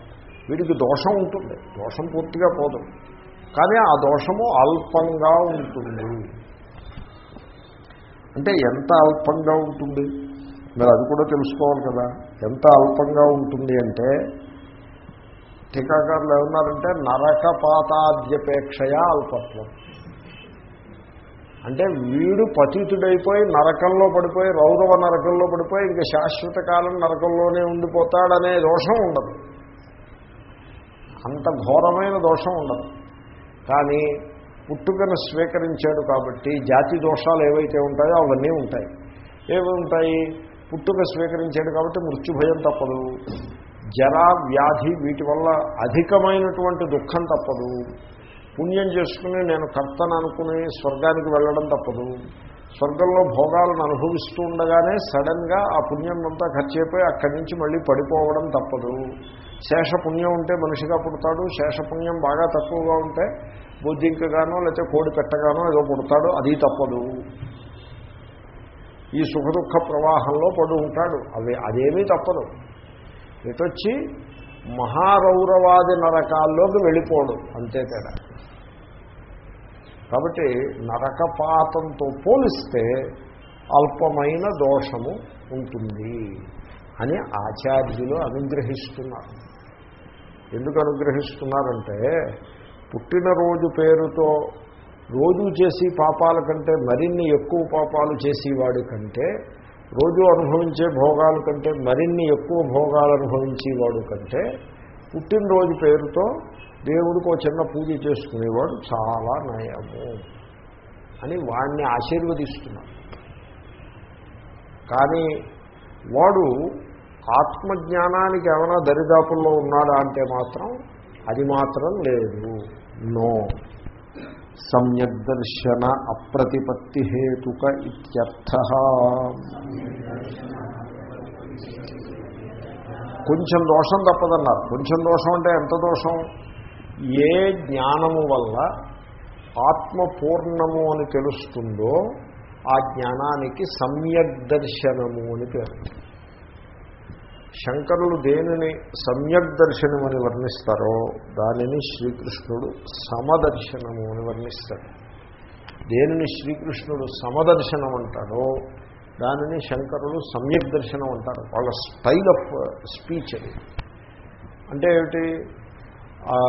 వీడికి దోషం ఉంటుంది దోషం పూర్తిగా పోదు. కానీ ఆ దోషము అల్పంగా ఉంటుంది. అంటే ఎంత అల్పంగా ఉంటుంది? మీరు అది కూడా తెలుసుకోవాలి కదా. ఎంత అల్పంగా ఉంటుంది అంటే టీకాకారులు ఏమన్నారంటే నరకపాతాద్యపేక్షయా అల్పత్వం. అంటే వీడు పతితుడైపోయి నరకంలో పడిపోయి రౌరవ నరకంలో పడిపోయి ఇంకా శాశ్వత కాలం నరకంలోనే ఉండిపోతాడనే దోషం ఉండదు. అంత ఘోరమైన దోషం ఉండదు. కానీ పుట్టుకను స్వీకరించాడు కాబట్టి జాతి దోషాలు ఏవైతే ఉంటాయో అవన్నీ ఉంటాయి. ఏవి ఉంటాయి? పుట్టుక స్వీకరించాడు కాబట్టి మృత్యుభయం తప్పదు. జరా వ్యాధి వీటి వల్ల అధికమైనటువంటి దుఃఖం తప్పదు. పుణ్యం చేసుకుని నేను కర్తను అనుకుని స్వర్గానికి వెళ్ళడం తప్పదు. స్వర్గంలో భోగాలను అనుభవిస్తూ ఉండగానే సడన్గా ఆ పుణ్యం అంతా ఖర్చు అయిపోయి అక్కడి నుంచి మళ్ళీ పడిపోవడం తప్పదు. శేషపుణ్యం ఉంటే మనిషిగా పుడతాడు. శేషపుణ్యం బాగా తక్కువగా ఉంటే బొద్దింకగానో లేకపోతే కోడి పెట్టగానో ఏదో పుడతాడు అది తప్పదు. ఈ సుఖదుఖ ప్రవాహంలో పడు ఉంటాడు. అవి అదేమీ తప్పదు. ఎటొచ్చి మహారౌరవాది నరకాల్లోకి వెళ్ళిపోడు. అంతే తేడా. కాబట్టి నరకపాతంతో పోలిస్తే అల్పమైన దోషము ఉంటుంది అని ఆచార్యులు అనుగ్రహిస్తున్నారు. ఎందుకు అనుగ్రహిస్తున్నారంటే పుట్టినరోజు పేరుతో రోజు చేసి పాపాల కంటే మరిన్ని ఎక్కువ పాపాలు చేసేవాడి కంటే రోజు అనుభవించే భోగాల కంటే మరిన్ని ఎక్కువ భోగాలు అనుభవించేవాడు కంటే పుట్టినరోజు పేరుతో దేవుడికి చిన్న పూజ చేసుకునేవాడు చాలా నయము అని వాడిని ఆశీర్వదిస్తున్నాడు కానీ వాడు ఆత్మజ్ఞానానికి ఏమైనా దరిదాపుల్లో ఉన్నాడా అంటే మాత్రం అది మాత్రం లేదు. నో. సమ్యక్ దర్శన అప్రతిపత్తి హేతుక ఇత్యర్థ. కొంచెం దోషం తప్పదన్నారు. కొంచెం దోషం అంటే ఎంత దోషం? ఏ జ్ఞానము వల్ల ఆత్మ పూర్ణము అని తెలుస్తుందో ఆ జ్ఞానానికి సమ్యక్ దర్శనము అని పేరు. శంకరులు దేనిని సమ్యక్ దర్శనం అని వర్ణిస్తారో దానిని శ్రీకృష్ణుడు సమదర్శనము అని వర్ణిస్తాడు దేనిని శ్రీకృష్ణుడు సమదర్శనం అంటాడో దానిని శంకరులు సమ్యక్ దర్శనం అంటారు. వాళ్ళ స్టైల్ ఆఫ్ స్పీచ్ అది. అంటే ఏమిటి? ఆ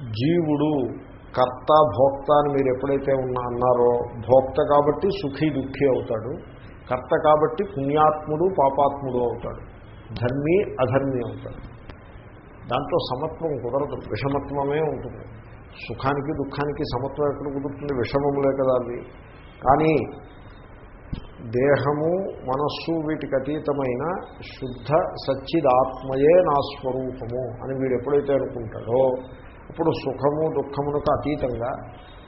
జీవుడు కర్త భోక్త అని మీరు ఎప్పుడైతే ఉన్నా అన్నారో భోక్త కాబట్టి సుఖీ దుఃఖీ అవుతాడు. కర్త కాబట్టి పుణ్యాత్ముడు పాపాత్ముడు అవుతాడు. ధర్మీ అధర్మీ అవుతాడు దాంట్లో సమత్వం కుదరదు విషమత్వమే ఉంటుంది. సుఖానికి దుఃఖానికి సమత్వం ఎక్కడ కుదురుతుంది? విషమములే కదా అది కానీ దేహము మనస్సు వీటికి అతీతమైన శుద్ధ సచ్చిదాత్మయే నా స్వరూపము అని వీడు ఎప్పుడైతే అనుకుంటాడో అప్పుడు సుఖము దుఃఖములకు అతీతంగా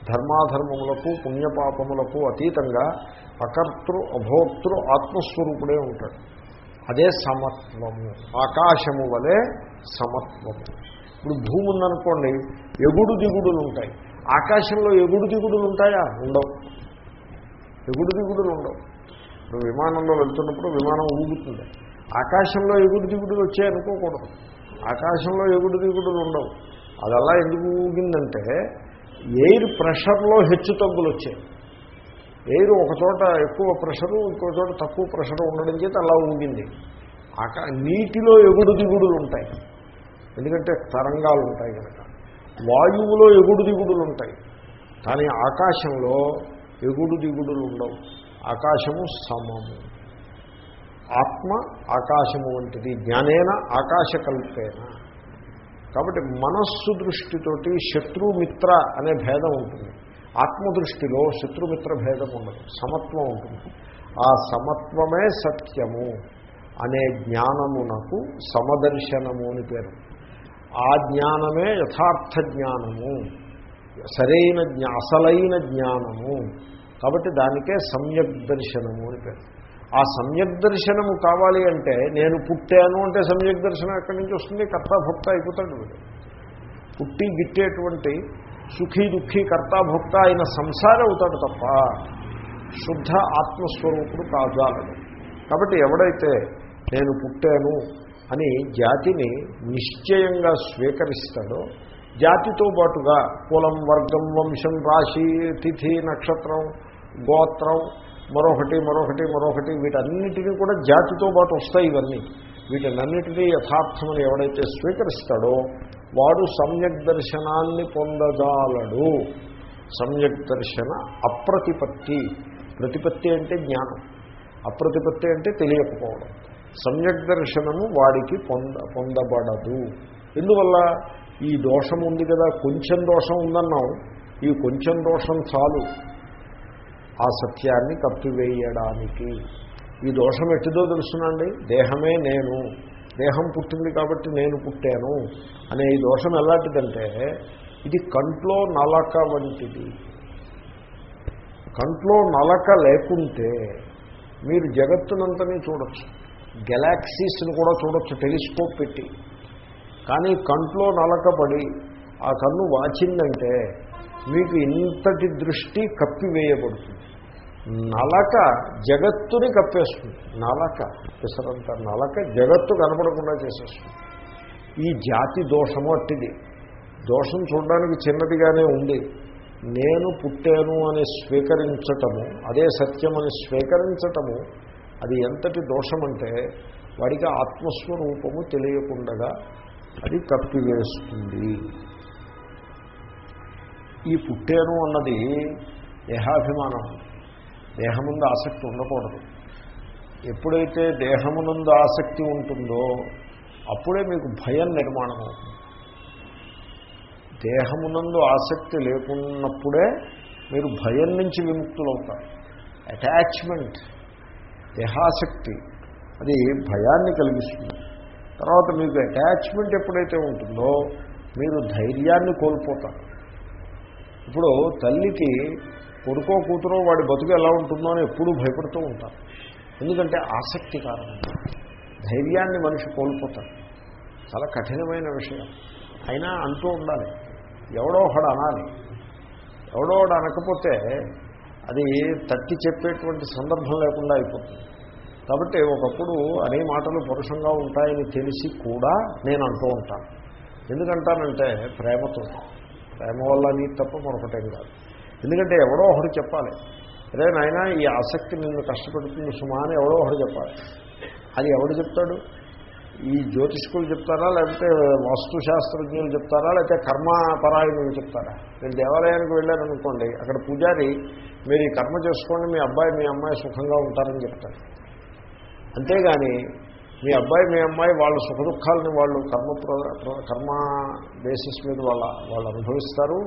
ధర్మాధర్మములకు పుణ్యపాపములకు అతీతంగా అకర్తృ అభోక్తృ ఆత్మస్వరూపుడే ఉంటాడు. అదే సమత్వము. ఆకాశము వలె సమత్వము. ఇప్పుడు భూమి ఉందనుకోండి ఎగుడు దిగుడులు ఉంటాయి. ఆకాశంలో ఎగుడు దిగుడులు ఉంటాయా? ఉండవు. ఎగుడు దిగుడులు ఉండవు. ఇప్పుడు విమానంలో వెళ్తున్నప్పుడు విమానం ఊగుతుంది. ఆకాశంలో ఎగుడు దిగుడులు వచ్చాయనుకోకూడదు ఆకాశంలో ఎగుడు దిగుడులు ఉండవు. అది అలా ఎందుకు ఊగిందంటే ఎయిర్ ప్రెషర్లో హెచ్చు తగ్గులు వచ్చాయి. ఎయిర్ ఒక చోట ఎక్కువ ప్రెషరు ఇంకో చోట తక్కువ ప్రెషరు ఉండడం చేత అలా ఊగింది. ఆక నీటిలో ఎగుడు దిగుడులు ఉంటాయి. ఎందుకంటే తరంగాలు ఉంటాయి కనుక. వాయువులో ఎగుడు దిగుడులు ఉంటాయి. కానీ ఆకాశంలో ఎగుడు దిగుడులు ఉండవు. ఆకాశము సమము. ఆత్మ ఆకాశము వంటిది. జ్ఞానేన ఆకాశకల్పేన. కాబట్టి మనస్సు దృష్టితోటి శత్రుమిత్ర అనే భేదం ఉంటుంది. ఆత్మదృష్టిలో శత్రుమిత్ర భేదం ఉండదు సమత్వం ఉంటుంది. ఆ సమత్వమే సత్యము అనే జ్ఞానమునకు సమదర్శనము అని పేరు. ఆ జ్ఞానమే యథార్థ జ్ఞానము సరైన జ్ఞా అసలైన జ్ఞానము. కాబట్టి దానికే సమ్యక్ దర్శనము అని పేరు. ఆ సమ్యక్ దర్శనము కావాలి అంటే నేను పుట్టాను అంటే సమ్యక్ దర్శనం ఎక్కడి నుంచి వస్తుంది? కర్తాభక్త అయిపోతాడు వీడు. పుట్టి గిట్టేటువంటి సుఖీ దుఃఖీ కర్తాభక్త అయిన సంసారం అవుతాడు తప్ప శుద్ధ ఆత్మస్వరూపుడు కాజాలడు. కాబట్టి ఎవడైతే నేను పుట్టాను అని జాతిని నిశ్చయంగా స్వీకరిస్తాడో జాతితో పాటుగా కులం వర్గం వంశం రాశి తిథి నక్షత్రం గోత్రం మరొకటి మరొకటి మరొకటి వీటన్నిటినీ కూడా జాతితో పాటు వస్తాయి ఇవన్నీ. వీటినన్నిటినీ యథార్థమని ఎవడైతే స్వీకరిస్తాడో వాడు సమ్యక్ దర్శనాన్ని పొందజాలడు. సమ్యక్ దర్శన అప్రతిపత్తి. ప్రతిపత్తి అంటే జ్ఞానం. అప్రతిపత్తి అంటే తెలియకపోవడం. సమ్యక్ దర్శనము వాడికి పొంద పొందబడదు. ఎందువల్ల? ఈ దోషం ఉంది కదా కొంచెం దోషం ఉందన్నాం ఈ కొంచెం దోషం చాలు. ఆ సత్యాన్ని కప్పివేయడానికి. ఈ దోషం ఎట్టిదో తెలుసునండి? దేహమే నేను. దేహం పుట్టింది కాబట్టి నేను పుట్టాను అనే ఈ దోషం ఎలాంటిదంటే ఇది కంట్లో నలక వంటిది. కంట్లో నలక లేకుంటే మీరు జగత్తునంతని చూడొచ్చు. గెలాక్సీస్ని కూడా చూడొచ్చు టెలిస్కోప్ పెట్టి. కానీ కంట్లో నలకబడి ఆ కన్ను వాచిందంటే మీకు ఇంతటి దృష్టి కప్పివేయబడుతుంది. నలక. జగత్తుని కప్పేస్తుంది. నలక పిసరంత నలక జగత్తు కనపడకుండా చేసేస్తుంది. ఈ జాతి దోషము అట్టిది. దోషం చూడడానికి చిన్నదిగానే ఉంది. నేను పుట్టాను అని స్వీకరించటము అదే సత్యమని స్వీకరించటము అది ఎంతటి దోషమంటే వాడికి ఆత్మస్వరూపము తెలియకుండగా అది కప్పివేస్తుంది. ఈ పుట్టాను అన్నది దేహాభిమానం. దేహముందు ఆసక్తి ఉండకూడదు. ఎప్పుడైతే దేహమునందు ఆసక్తి ఉంటుందో అప్పుడే మీకు భయం నిర్మాణం అవుతుంది. దేహమునందు ఆసక్తి లేకున్నప్పుడే మీరు భయం నుంచి విముక్తులవుతారు. అటాచ్మెంట్ దేహాసక్తి అది భయాన్ని కలిగిస్తుంది. తర్వాత మీకు అటాచ్మెంట్ ఎప్పుడైతే ఉంటుందో మీరు ధైర్యాన్ని కోల్పోతారు. ఇప్పుడు తల్లికి కొడుకో కూతురో వాడి బతుకు ఎలా ఉంటుందో అని ఎప్పుడూ భయపడుతూ ఉంటారు. ఎందుకంటే ఆసక్తి కారణంగా ధైర్యాన్ని మనిషి కోల్పోతాడు. చాలా కఠినమైన విషయం. అయినా అంటూ ఉండాలి. ఎవడో ఒకడు అనాలి. ఎవడో ఒకడు అనకపోతే అది తట్టి చెప్పేటువంటి సందర్భం లేకుండా అయిపోతుంది. కాబట్టి ఒకప్పుడు అనే మాటలు పరుషంగా ఉంటాయని తెలిసి కూడా నేను అంటూ ఉంటాను. ఎందుకంటానంటే ప్రేమతో. ప్రేమ వల్ల నీ తప్ప మరొకటేం కాదు. ఎందుకంటే ఎవడో ఒకడు చెప్పాలి. అరే నాయన ఈ ఆసక్తి నిన్ను కష్టపెడుతుంది సుమా అని ఎవడో ఒకడు చెప్పాలి. అది ఎవడు చెప్తాడు? ఈ జ్యోతిష్కులు చెప్తారా? లేకపోతే వాస్తు శాస్త్రజ్ఞులు చెప్తారా? లేకపోతే కర్మపరాయణులు చెప్తారా? మీరు దేవాలయానికి వెళ్ళారనుకోండి అక్కడ పూజారి మీరు ఈ కర్మ చేసుకోండి మీ అబ్బాయి మీ అమ్మాయి సుఖంగా ఉంటారని చెప్తారు. అంతేగాని మీ అబ్బాయి మీ అమ్మాయి వాళ్ళ సుఖ దుఃఖాలని వాళ్ళు కర్మ ప్ర- కర్మ బేసిస్ మీద వాళ్ళ వాళ్ళు అనుభవిస్తారు.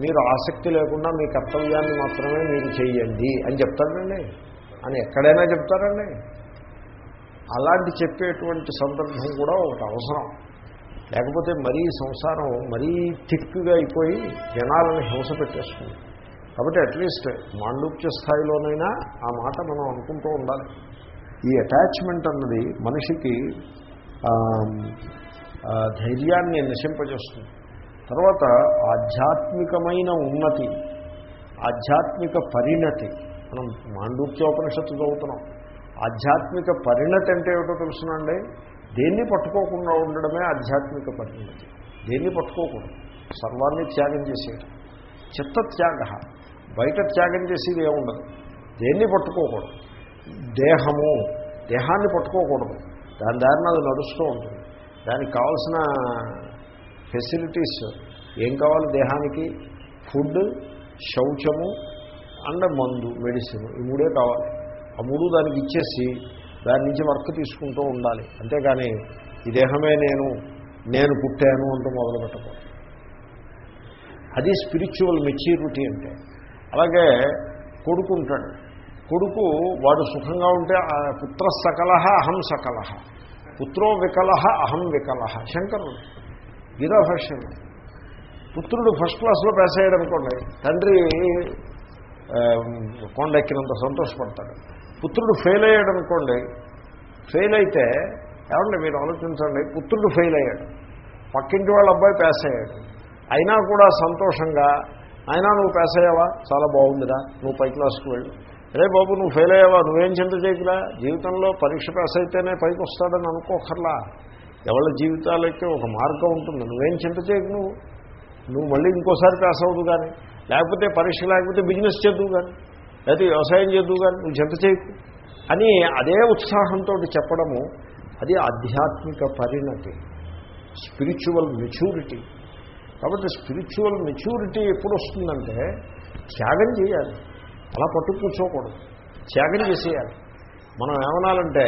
మీరు ఆసక్తి లేకుండా మీ కర్తవ్యాన్ని మాత్రమే మీరు చేయండి అని చెప్తారండి. అని ఎక్కడైనా చెప్తారండి. అలాంటి చెప్పేటువంటి సందర్భం కూడా ఒకటి అవసరం. లేకపోతే మరీ సంసారం మరీ థిక్గా అయిపోయి జనాలను హింస పెట్టేస్తుంది. కాబట్టి అట్లీస్ట్ మాండూక్య స్థాయిలోనైనా ఆ మాట మనం అనుకుంటూ ఉండాలి. ఈ అటాచ్మెంట్ అన్నది మనిషికి ధైర్యాన్ని నశింపజేస్తుంది. తర్వాత ఆధ్యాత్మికమైన ఉన్నతి ఆధ్యాత్మిక పరిణతి. మనం మాండూక్యోపనిషత్తు చదువుతున్నాం. ఆధ్యాత్మిక పరిణతి అంటే ఏమిటో తెలుసునండి దేన్ని పట్టుకోకుండా ఉండడమే ఆధ్యాత్మిక పరిణతి. దేన్ని పట్టుకోకూడదు. సర్వాన్ని త్యాగం చేసేయడం చిత్త త్యాగ. బయట త్యాగం చేసేది ఏముండదు. దేన్ని పట్టుకోకూడదు? దేహము. దేహాన్ని పట్టుకోకూడదు. దాని దారిన అది నడుస్తూ ఉంటుంది. దానికి కావాల్సిన ఫెసిలిటీస్. ఏం కావాలి దేహానికి? ఫుడ్ శౌచము అండ్ మందు మెడిసిన్. ఈ మూడే కావాలి. ఆ మూడు దానికి ఇచ్చేసి దాని నుంచి వర్క్ తీసుకుంటూ ఉండాలి. అంతేగాని ఈ దేహమే నేను నేను పుట్టాను అంటూ మొదలు పెట్టకూడదు. అది స్పిరిచువల్ మెచ్యూరిటీ అంటే. అలాగే కొడుకు ఉంటాడు కొడుకు వాడు సుఖంగా ఉంటే ఆ పుత్ర సకల అహం సకల పుత్రో వికల అహం వికల శంకరుడు. గీతా భాష్యం పుత్రుడు ఫస్ట్ క్లాస్లో పాస్ అయ్యాడు అనుకోండి. తండ్రి కొండెక్కినంత సంతోషపడతాడు. పుత్రుడు ఫెయిల్ అయ్యాడు అనుకోండి. ఫెయిల్ అయితే ఏమండి మీరు ఆలోచించండి పుత్రుడు ఫెయిల్ అయ్యాడు. పక్కింటి వాళ్ళ అబ్బాయి పాస్ అయ్యాడు. అయినా కూడా సంతోషంగా అయినా నువ్వు పాస్ అయ్యావా? చాలా బాగుందిరా నువ్వు పై క్లాస్కి వెళ్ళు. రే బాబు నువ్వు ఫెయిల్ అయ్యావా? నువ్వేం చింత చేయకురా? జీవితంలో పరీక్ష పాస్ అయితేనే పైకి వస్తాడని అనుకోకర్లా. ఎవరి జీవితాలకి ఒక మార్గం ఉంటుంది. నువ్వేం చింత చేయకు నువ్వు. నువ్వు మళ్ళీ ఇంకోసారి పాస్ అవ్వదు కానీ లేకపోతే పరీక్ష లేకపోతే బిజినెస్ చేద్దు కానీ లేకపోతే వ్యవసాయం చేద్దు కానీ నువ్వు చింత చేయకు. అని అదే ఉత్సాహంతో చెప్పడము అది ఆధ్యాత్మిక పరిణతి. స్పిరిచువల్ మెచ్యూరిటీ కాబట్టి స్పిరిచువల్ మెచ్యూరిటీ ఎప్పుడు వస్తుందంటే త్యాగం చేయాలి. అలా పట్టు కూర్చోకూడదు. త్యాగం చేసేయాలి. మనం ఏమనాలంటే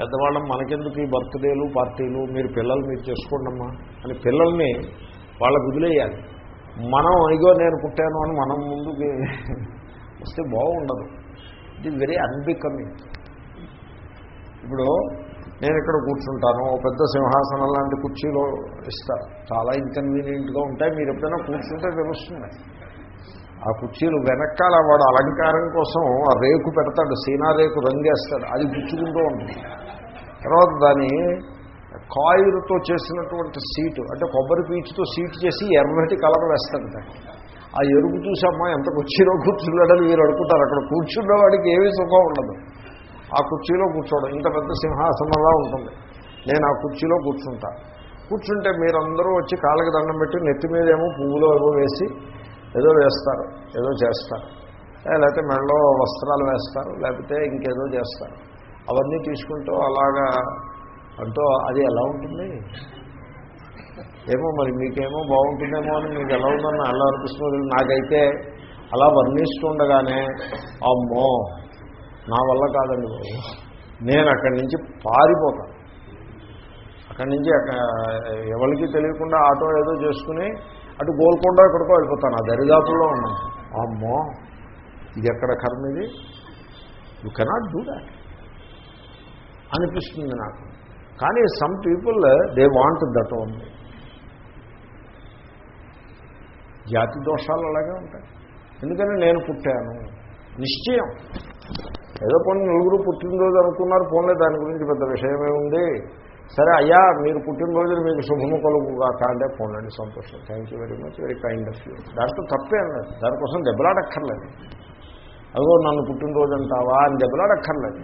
పెద్దవాళ్ళం మనకెందుకు ఈ బర్త్డేలు పార్టీలు? మీరు పిల్లలు మీరు చేసుకోండమ్మా అని పిల్లల్ని వాళ్ళకు వదిలేయాలి మనం ఇగో నేను పుట్టాను అని మనం ముందుకి వస్తే బాగుండదు. ఇది వెరీ అన్బికమింగ్ ఇప్పుడు నేను ఇక్కడ కూర్చుంటాను ఓ పెద్ద సింహాసనం లాంటి కుర్చీలో ఇస్తారు చాలా ఇన్కన్వీనియంట్గా ఉంటాయి. మీరు ఎప్పుడైనా కూర్చుంటే తెలుస్తుంది. ఆ కుర్చీలు వెనకాల వాడు అలంకారం కోసం ఆ రేకు పెడతాడు సీనా రేకు రంగేస్తాడు. అది గుచ్చుకుంటూ ఉంటుంది. తర్వాత దాని కాయిల్తో చేసినటువంటి సీటు అంటే కొబ్బరి పీచుతో సీటు చేసి ఎర్రటి కలర్ వేస్తాడు దాన్ని. ఆ ఎరుగు చూసి అమ్మ ఎంత కుర్చీలో కూర్చున్నాడని మీరు అడుగుతారు అక్కడ కూర్చున్న వాడికి ఏమీ సుఖం ఉండదు. ఆ కుర్చీలో కూర్చోవడం ఇంత పెద్ద సింహాసనంలా ఉంటుంది. నేను ఆ కుర్చీలో కూర్చుంటా. కూర్చుంటే మీరందరూ వచ్చి కాళ్ళకి దండం పెట్టి నెత్తి మీద ఏమో పువ్వులో ఏమో వేసి ఏదో వేస్తారు ఏదో చేస్తారు. లేకపోతే మెడలో వస్త్రాలు వేస్తారు లేకపోతే ఇంకేదో చేస్తారు. అవన్నీ తీసుకుంటూ అలాగా అంటూ అది ఎలా ఉంటుంది? ఏమో మరి మీకేమో బాగుంటుందేమో అని మీకు ఎలా ఉందని అలా అనిపిస్తుంది నాకైతే అలా వర్ణిస్తుండగానే అమ్మో నా వల్ల కాదండి బాబు. నేను అక్కడి నుంచి పారిపోతాను అక్కడి నుంచి ఎవరికి తెలియకుండా ఆటో ఏదో చేసుకుని అటు గోల్కొండ ఎక్కడికో వెళ్ళిపోతాను. ఆ దరిదాపుల్లో ఉన్నాను. అమ్మో ఇది ఎక్కడ కర్మ ఇది? యు కెనాట్ డూ దాట్ అనిపిస్తుంది నాకు. కానీ some people they want that only జాతి దోషాలు అలాగే ఉంటాయి. ఎందుకని నేను పుట్టాను? నిశ్చయం. ఏదో కొన్ని నలుగురు పుట్టినరోజు అనుకున్నారు పోన్లే దాని గురించి పెద్ద విషయమే ఉంది. సరే అయ్యా మీరు పుట్టినరోజులు మీకు శుభము కలుగుగాక అంటే పోనండి సంతోషం. Thank you very much very kind of you దాంట్లో తప్పే అన్నది. దానికోసం దెబ్బలాడక్కర్లేదు. అదో నన్ను పుట్టినరోజు అంటావా అని దెబ్బలాడక్కర్లేదు.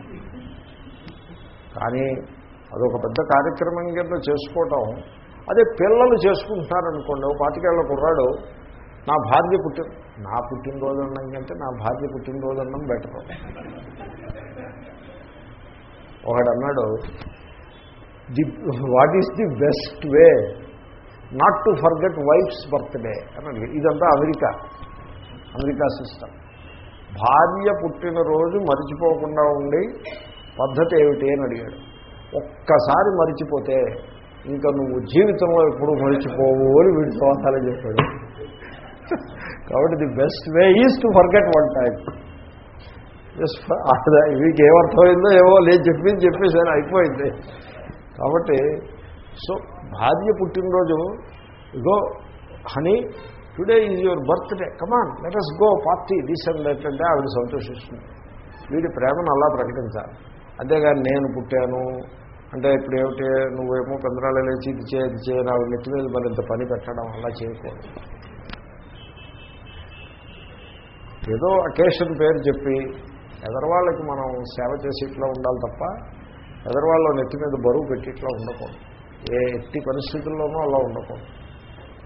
కానీ అదొక పెద్ద కార్యక్రమం కింద చేసుకోవటం. అదే పిల్లలు చేసుకుంటున్నారనుకోండి ఒక పాతికేళ్ళ కుర్రాడు నా భార్య పుట్టిన నా పుట్టినరోజు అన్నం కంటే నా భార్య పుట్టినరోజు అన్నం బెటర్. ఒకడు అన్నాడు the what is the best way not to forget wife's birthday అని అడిగాడు. ఇదంతా అమెరికా అమెరికా సిస్టమ్ భార్య పుట్టినరోజు మర్చిపోకుండా ఉండి పద్ధతి ఏమిటి అని అడిగాడు. ఒక్కసారి మరిచిపోతే ఇంకా నువ్వు జీవితంలో ఎప్పుడు మరిచిపోవు అని వీడి సమాధానం చెప్పాడు. కాబట్టి the best way is to forget one time వీరికి ఏమర్థమైందో ఏవో లేదు చెప్పింది చెప్పేసాను అయిపోయింది. కాబట్టి సో భార్య పుట్టినరోజు go honey today is your birthday come on let us go party this and అంటే ఆవిడ సంతోషిస్తుంది. వీడి ప్రేమను అలా ప్రకటించాలి. అంతేగాని నేను పుట్టాను. అంటే ఇప్పుడు ఏమిటి? నువ్వేమో పెందరాలు లేచి ఇది చేయి ఇది చేయ నా నెత్తి మీద మరింత పని పెట్టడం అలా చేయకూడదు. ఏదో అకేషన్ పేరు చెప్పి ఎదరవాళ్ళకి మనం సేవ చేసి ఇట్లా ఉండాలి తప్ప ఎదరవాళ్ళ నెత్తి మీద బరువు పెట్టి ఇట్లా ఉండకూడదు. ఏ ఎట్టి పరిస్థితుల్లోనూ అలా ఉండకూడదు.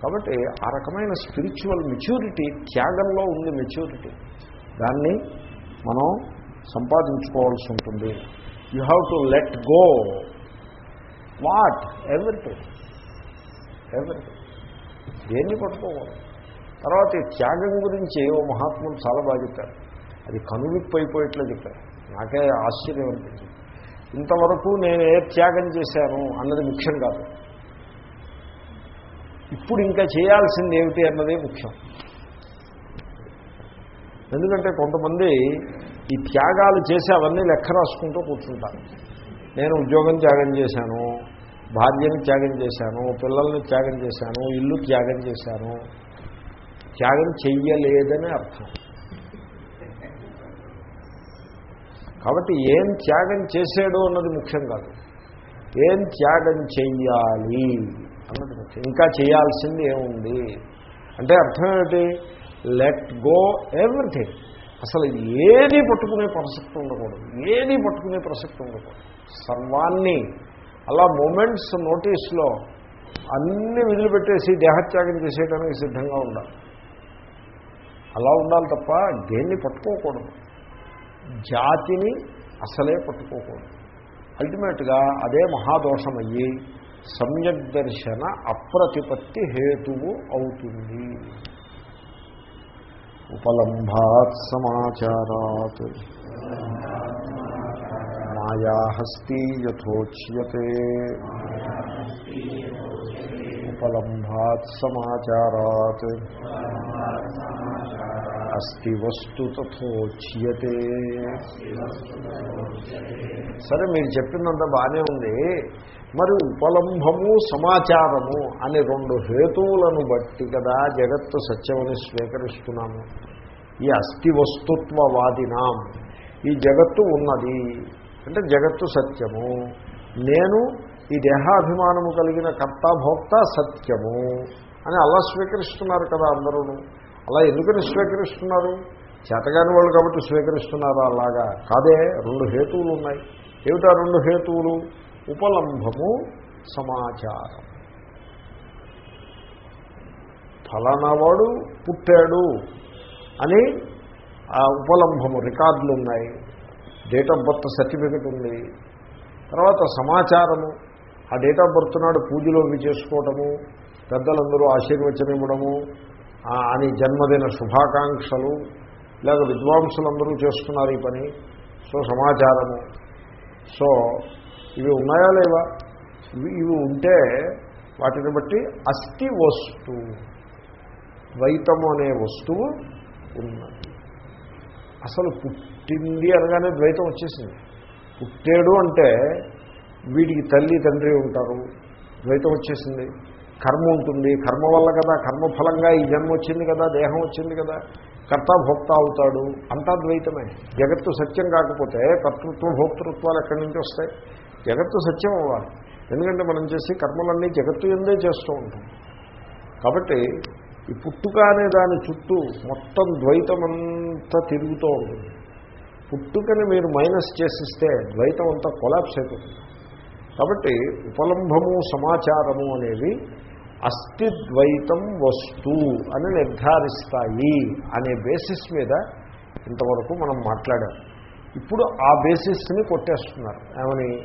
కాబట్టి ఆ రకమైన స్పిరిచువల్ మెచ్యూరిటీ త్యాగంలో ఉంది మెచ్యూరిటీ దాన్ని మనం సంపాదించుకోవాల్సి ఉంటుంది. You have to let go what everything everything దేన్ని పట్టుకోకూడదు తర్వాత ఈ త్యాగం గురించి ఓ మహాత్ములు చాలా బాగా చెప్పారు. అది కనువిప్పు అయిపోయేట్లా చెప్పారు. నాకే ఆశ్చర్యం అనిపించింది. ఇంతవరకు నేను ఏ త్యాగం చేశాను అన్నది ముఖ్యం కాదు. ఇప్పుడు ఇంకా చేయాల్సింది ఏమిటి అన్నదే ముఖ్యం. ఎందుకంటే కొంతమంది ఈ త్యాగాలు చేసి అవన్నీ లెక్క రాసుకుంటూ కూర్చుంటాను నేను ఉద్యోగం త్యాగం చేశాను భార్యని త్యాగం చేశాను పిల్లల్ని త్యాగం చేశాను ఇల్లు త్యాగం చేశాను. త్యాగం చెయ్యలేదని అర్థం. కాబట్టి ఏం త్యాగం చేశాడు అన్నది ముఖ్యం కాదు. ఏం త్యాగం చెయ్యాలి అన్నది ముఖ్యం. ఇంకా చేయాల్సింది ఏముంది? అంటే అర్థం ఏమిటి? లెట్ గో ఎవ్రీథింగ్ అసలు ఏది పట్టుకునే ప్రసక్తి ఉండకూడదు. ఏది పట్టుకునే ప్రసక్తి ఉండకూడదు. సర్వాన్ని అలా మూమెంట్స్ నోటీస్లో అన్ని వదిలిపెట్టేసి దేహత్యాగం చేసేయడానికి సిద్ధంగా ఉండాలి. అలా ఉండాలి తప్ప దేన్ని పట్టుకోకూడదు. జాతిని అసలే పట్టుకోకూడదు. అల్టిమేట్గా అదే మహాదోషమయ్యి సమ్యక్ దర్శన అప్రతిపత్తి హేతువు అవుతుంది. ఉపలంభాత్ సమాచారాత్. మాయాహస్తి యథోచ్యతే. ఉపలంభాత్ సమాచారాత్. అస్తి వస్తు తథోచ్యతే సరే మీరు చెప్పిందంత బాగానే ఉంది. మరి ఉపలంభము సమాచారము అనే రెండు హేతువులను బట్టి కదా జగత్తు సత్యమని స్వీకరిస్తున్నాము. ఈ అస్థి వస్తుత్వవాదినాం. ఈ జగత్తు ఉన్నది. అంటే జగత్తు సత్యము. నేను ఈ దేహాభిమానము కలిగిన కర్తాభోక్త సత్యము అని అలా స్వీకరిస్తున్నారు కదా అందరూ అలా ఎందుకని స్వీకరిస్తున్నారు? చేతగాని వాళ్ళు కాబట్టి స్వీకరిస్తున్నారు అలాగా? కాదే రెండు హేతువులు ఉన్నాయి. ఏమిటా రెండు హేతువులు? ఉపలంభము సమాచారం. ఫలానావాడు పుట్టాడు అని ఆ ఉపలంభము రికార్డులు ఉన్నాయి. డేట్ ఆఫ్ బర్త్ సర్టిఫికెట్ ఉంది. తర్వాత సమాచారము. ఆ డేట్ ఆఫ్ బర్త్ నాడు పూజలో అవి చేసుకోవటము పెద్దలందరూ ఆశీర్వచనం ఇవ్వడము అని జన్మదిన శుభాకాంక్షలు లేక విద్వాంసులందరూ చేస్తున్నారు ఈ పని. సో సమాచారము. సో ఇవి ఉన్నాయా లేవా? ఇవి ఇవి ఉంటే వాటిని బట్టి అస్థి వస్తువు ద్వైతము అనే వస్తువు ఉన్నది. అసలు పుట్టింది అనగానే ద్వైతం వచ్చేసింది. పుట్టాడు అంటే వీడికి తల్లి తండ్రి ఉంటారు. ద్వైతం వచ్చేసింది. కర్మ ఉంటుంది. కర్మ వల్ల కదా కర్మఫలంగా ఈ జన్మ వచ్చింది కదా దేహం వచ్చింది కదా కర్త భోక్త అవుతాడు అంతా ద్వైతమే జగత్తు సత్యం కాకపోతే కర్తృత్వ భోక్తృత్వాలు ఎక్కడి నుంచి వస్తాయి? జగత్తు సత్యం అవ్వాలి. ఎందుకంటే మనం చేసే కర్మలన్నీ జగత్తు ఎందే చేస్తూ ఉంటాం. కాబట్టి ఈ పుట్టుక అనే దాని చుట్టూ మొత్తం ద్వైతం అంతా తిరుగుతూ ఉంటుంది. పుట్టుకని మీరు మైనస్ చేసిస్తే ద్వైతం అంతా కొలాప్స్ అయిపోతుంది. కాబట్టి ఉపలంభము సమాచారము అనేవి అస్థిద్వైతం వస్తు అని నిర్ధారిస్తాయి అనే బేసిస్ మీద ఇంతవరకు మనం మాట్లాడాం. ఇప్పుడు ఆ బేసిస్ని కొట్టేస్తున్నారు. ఏమని?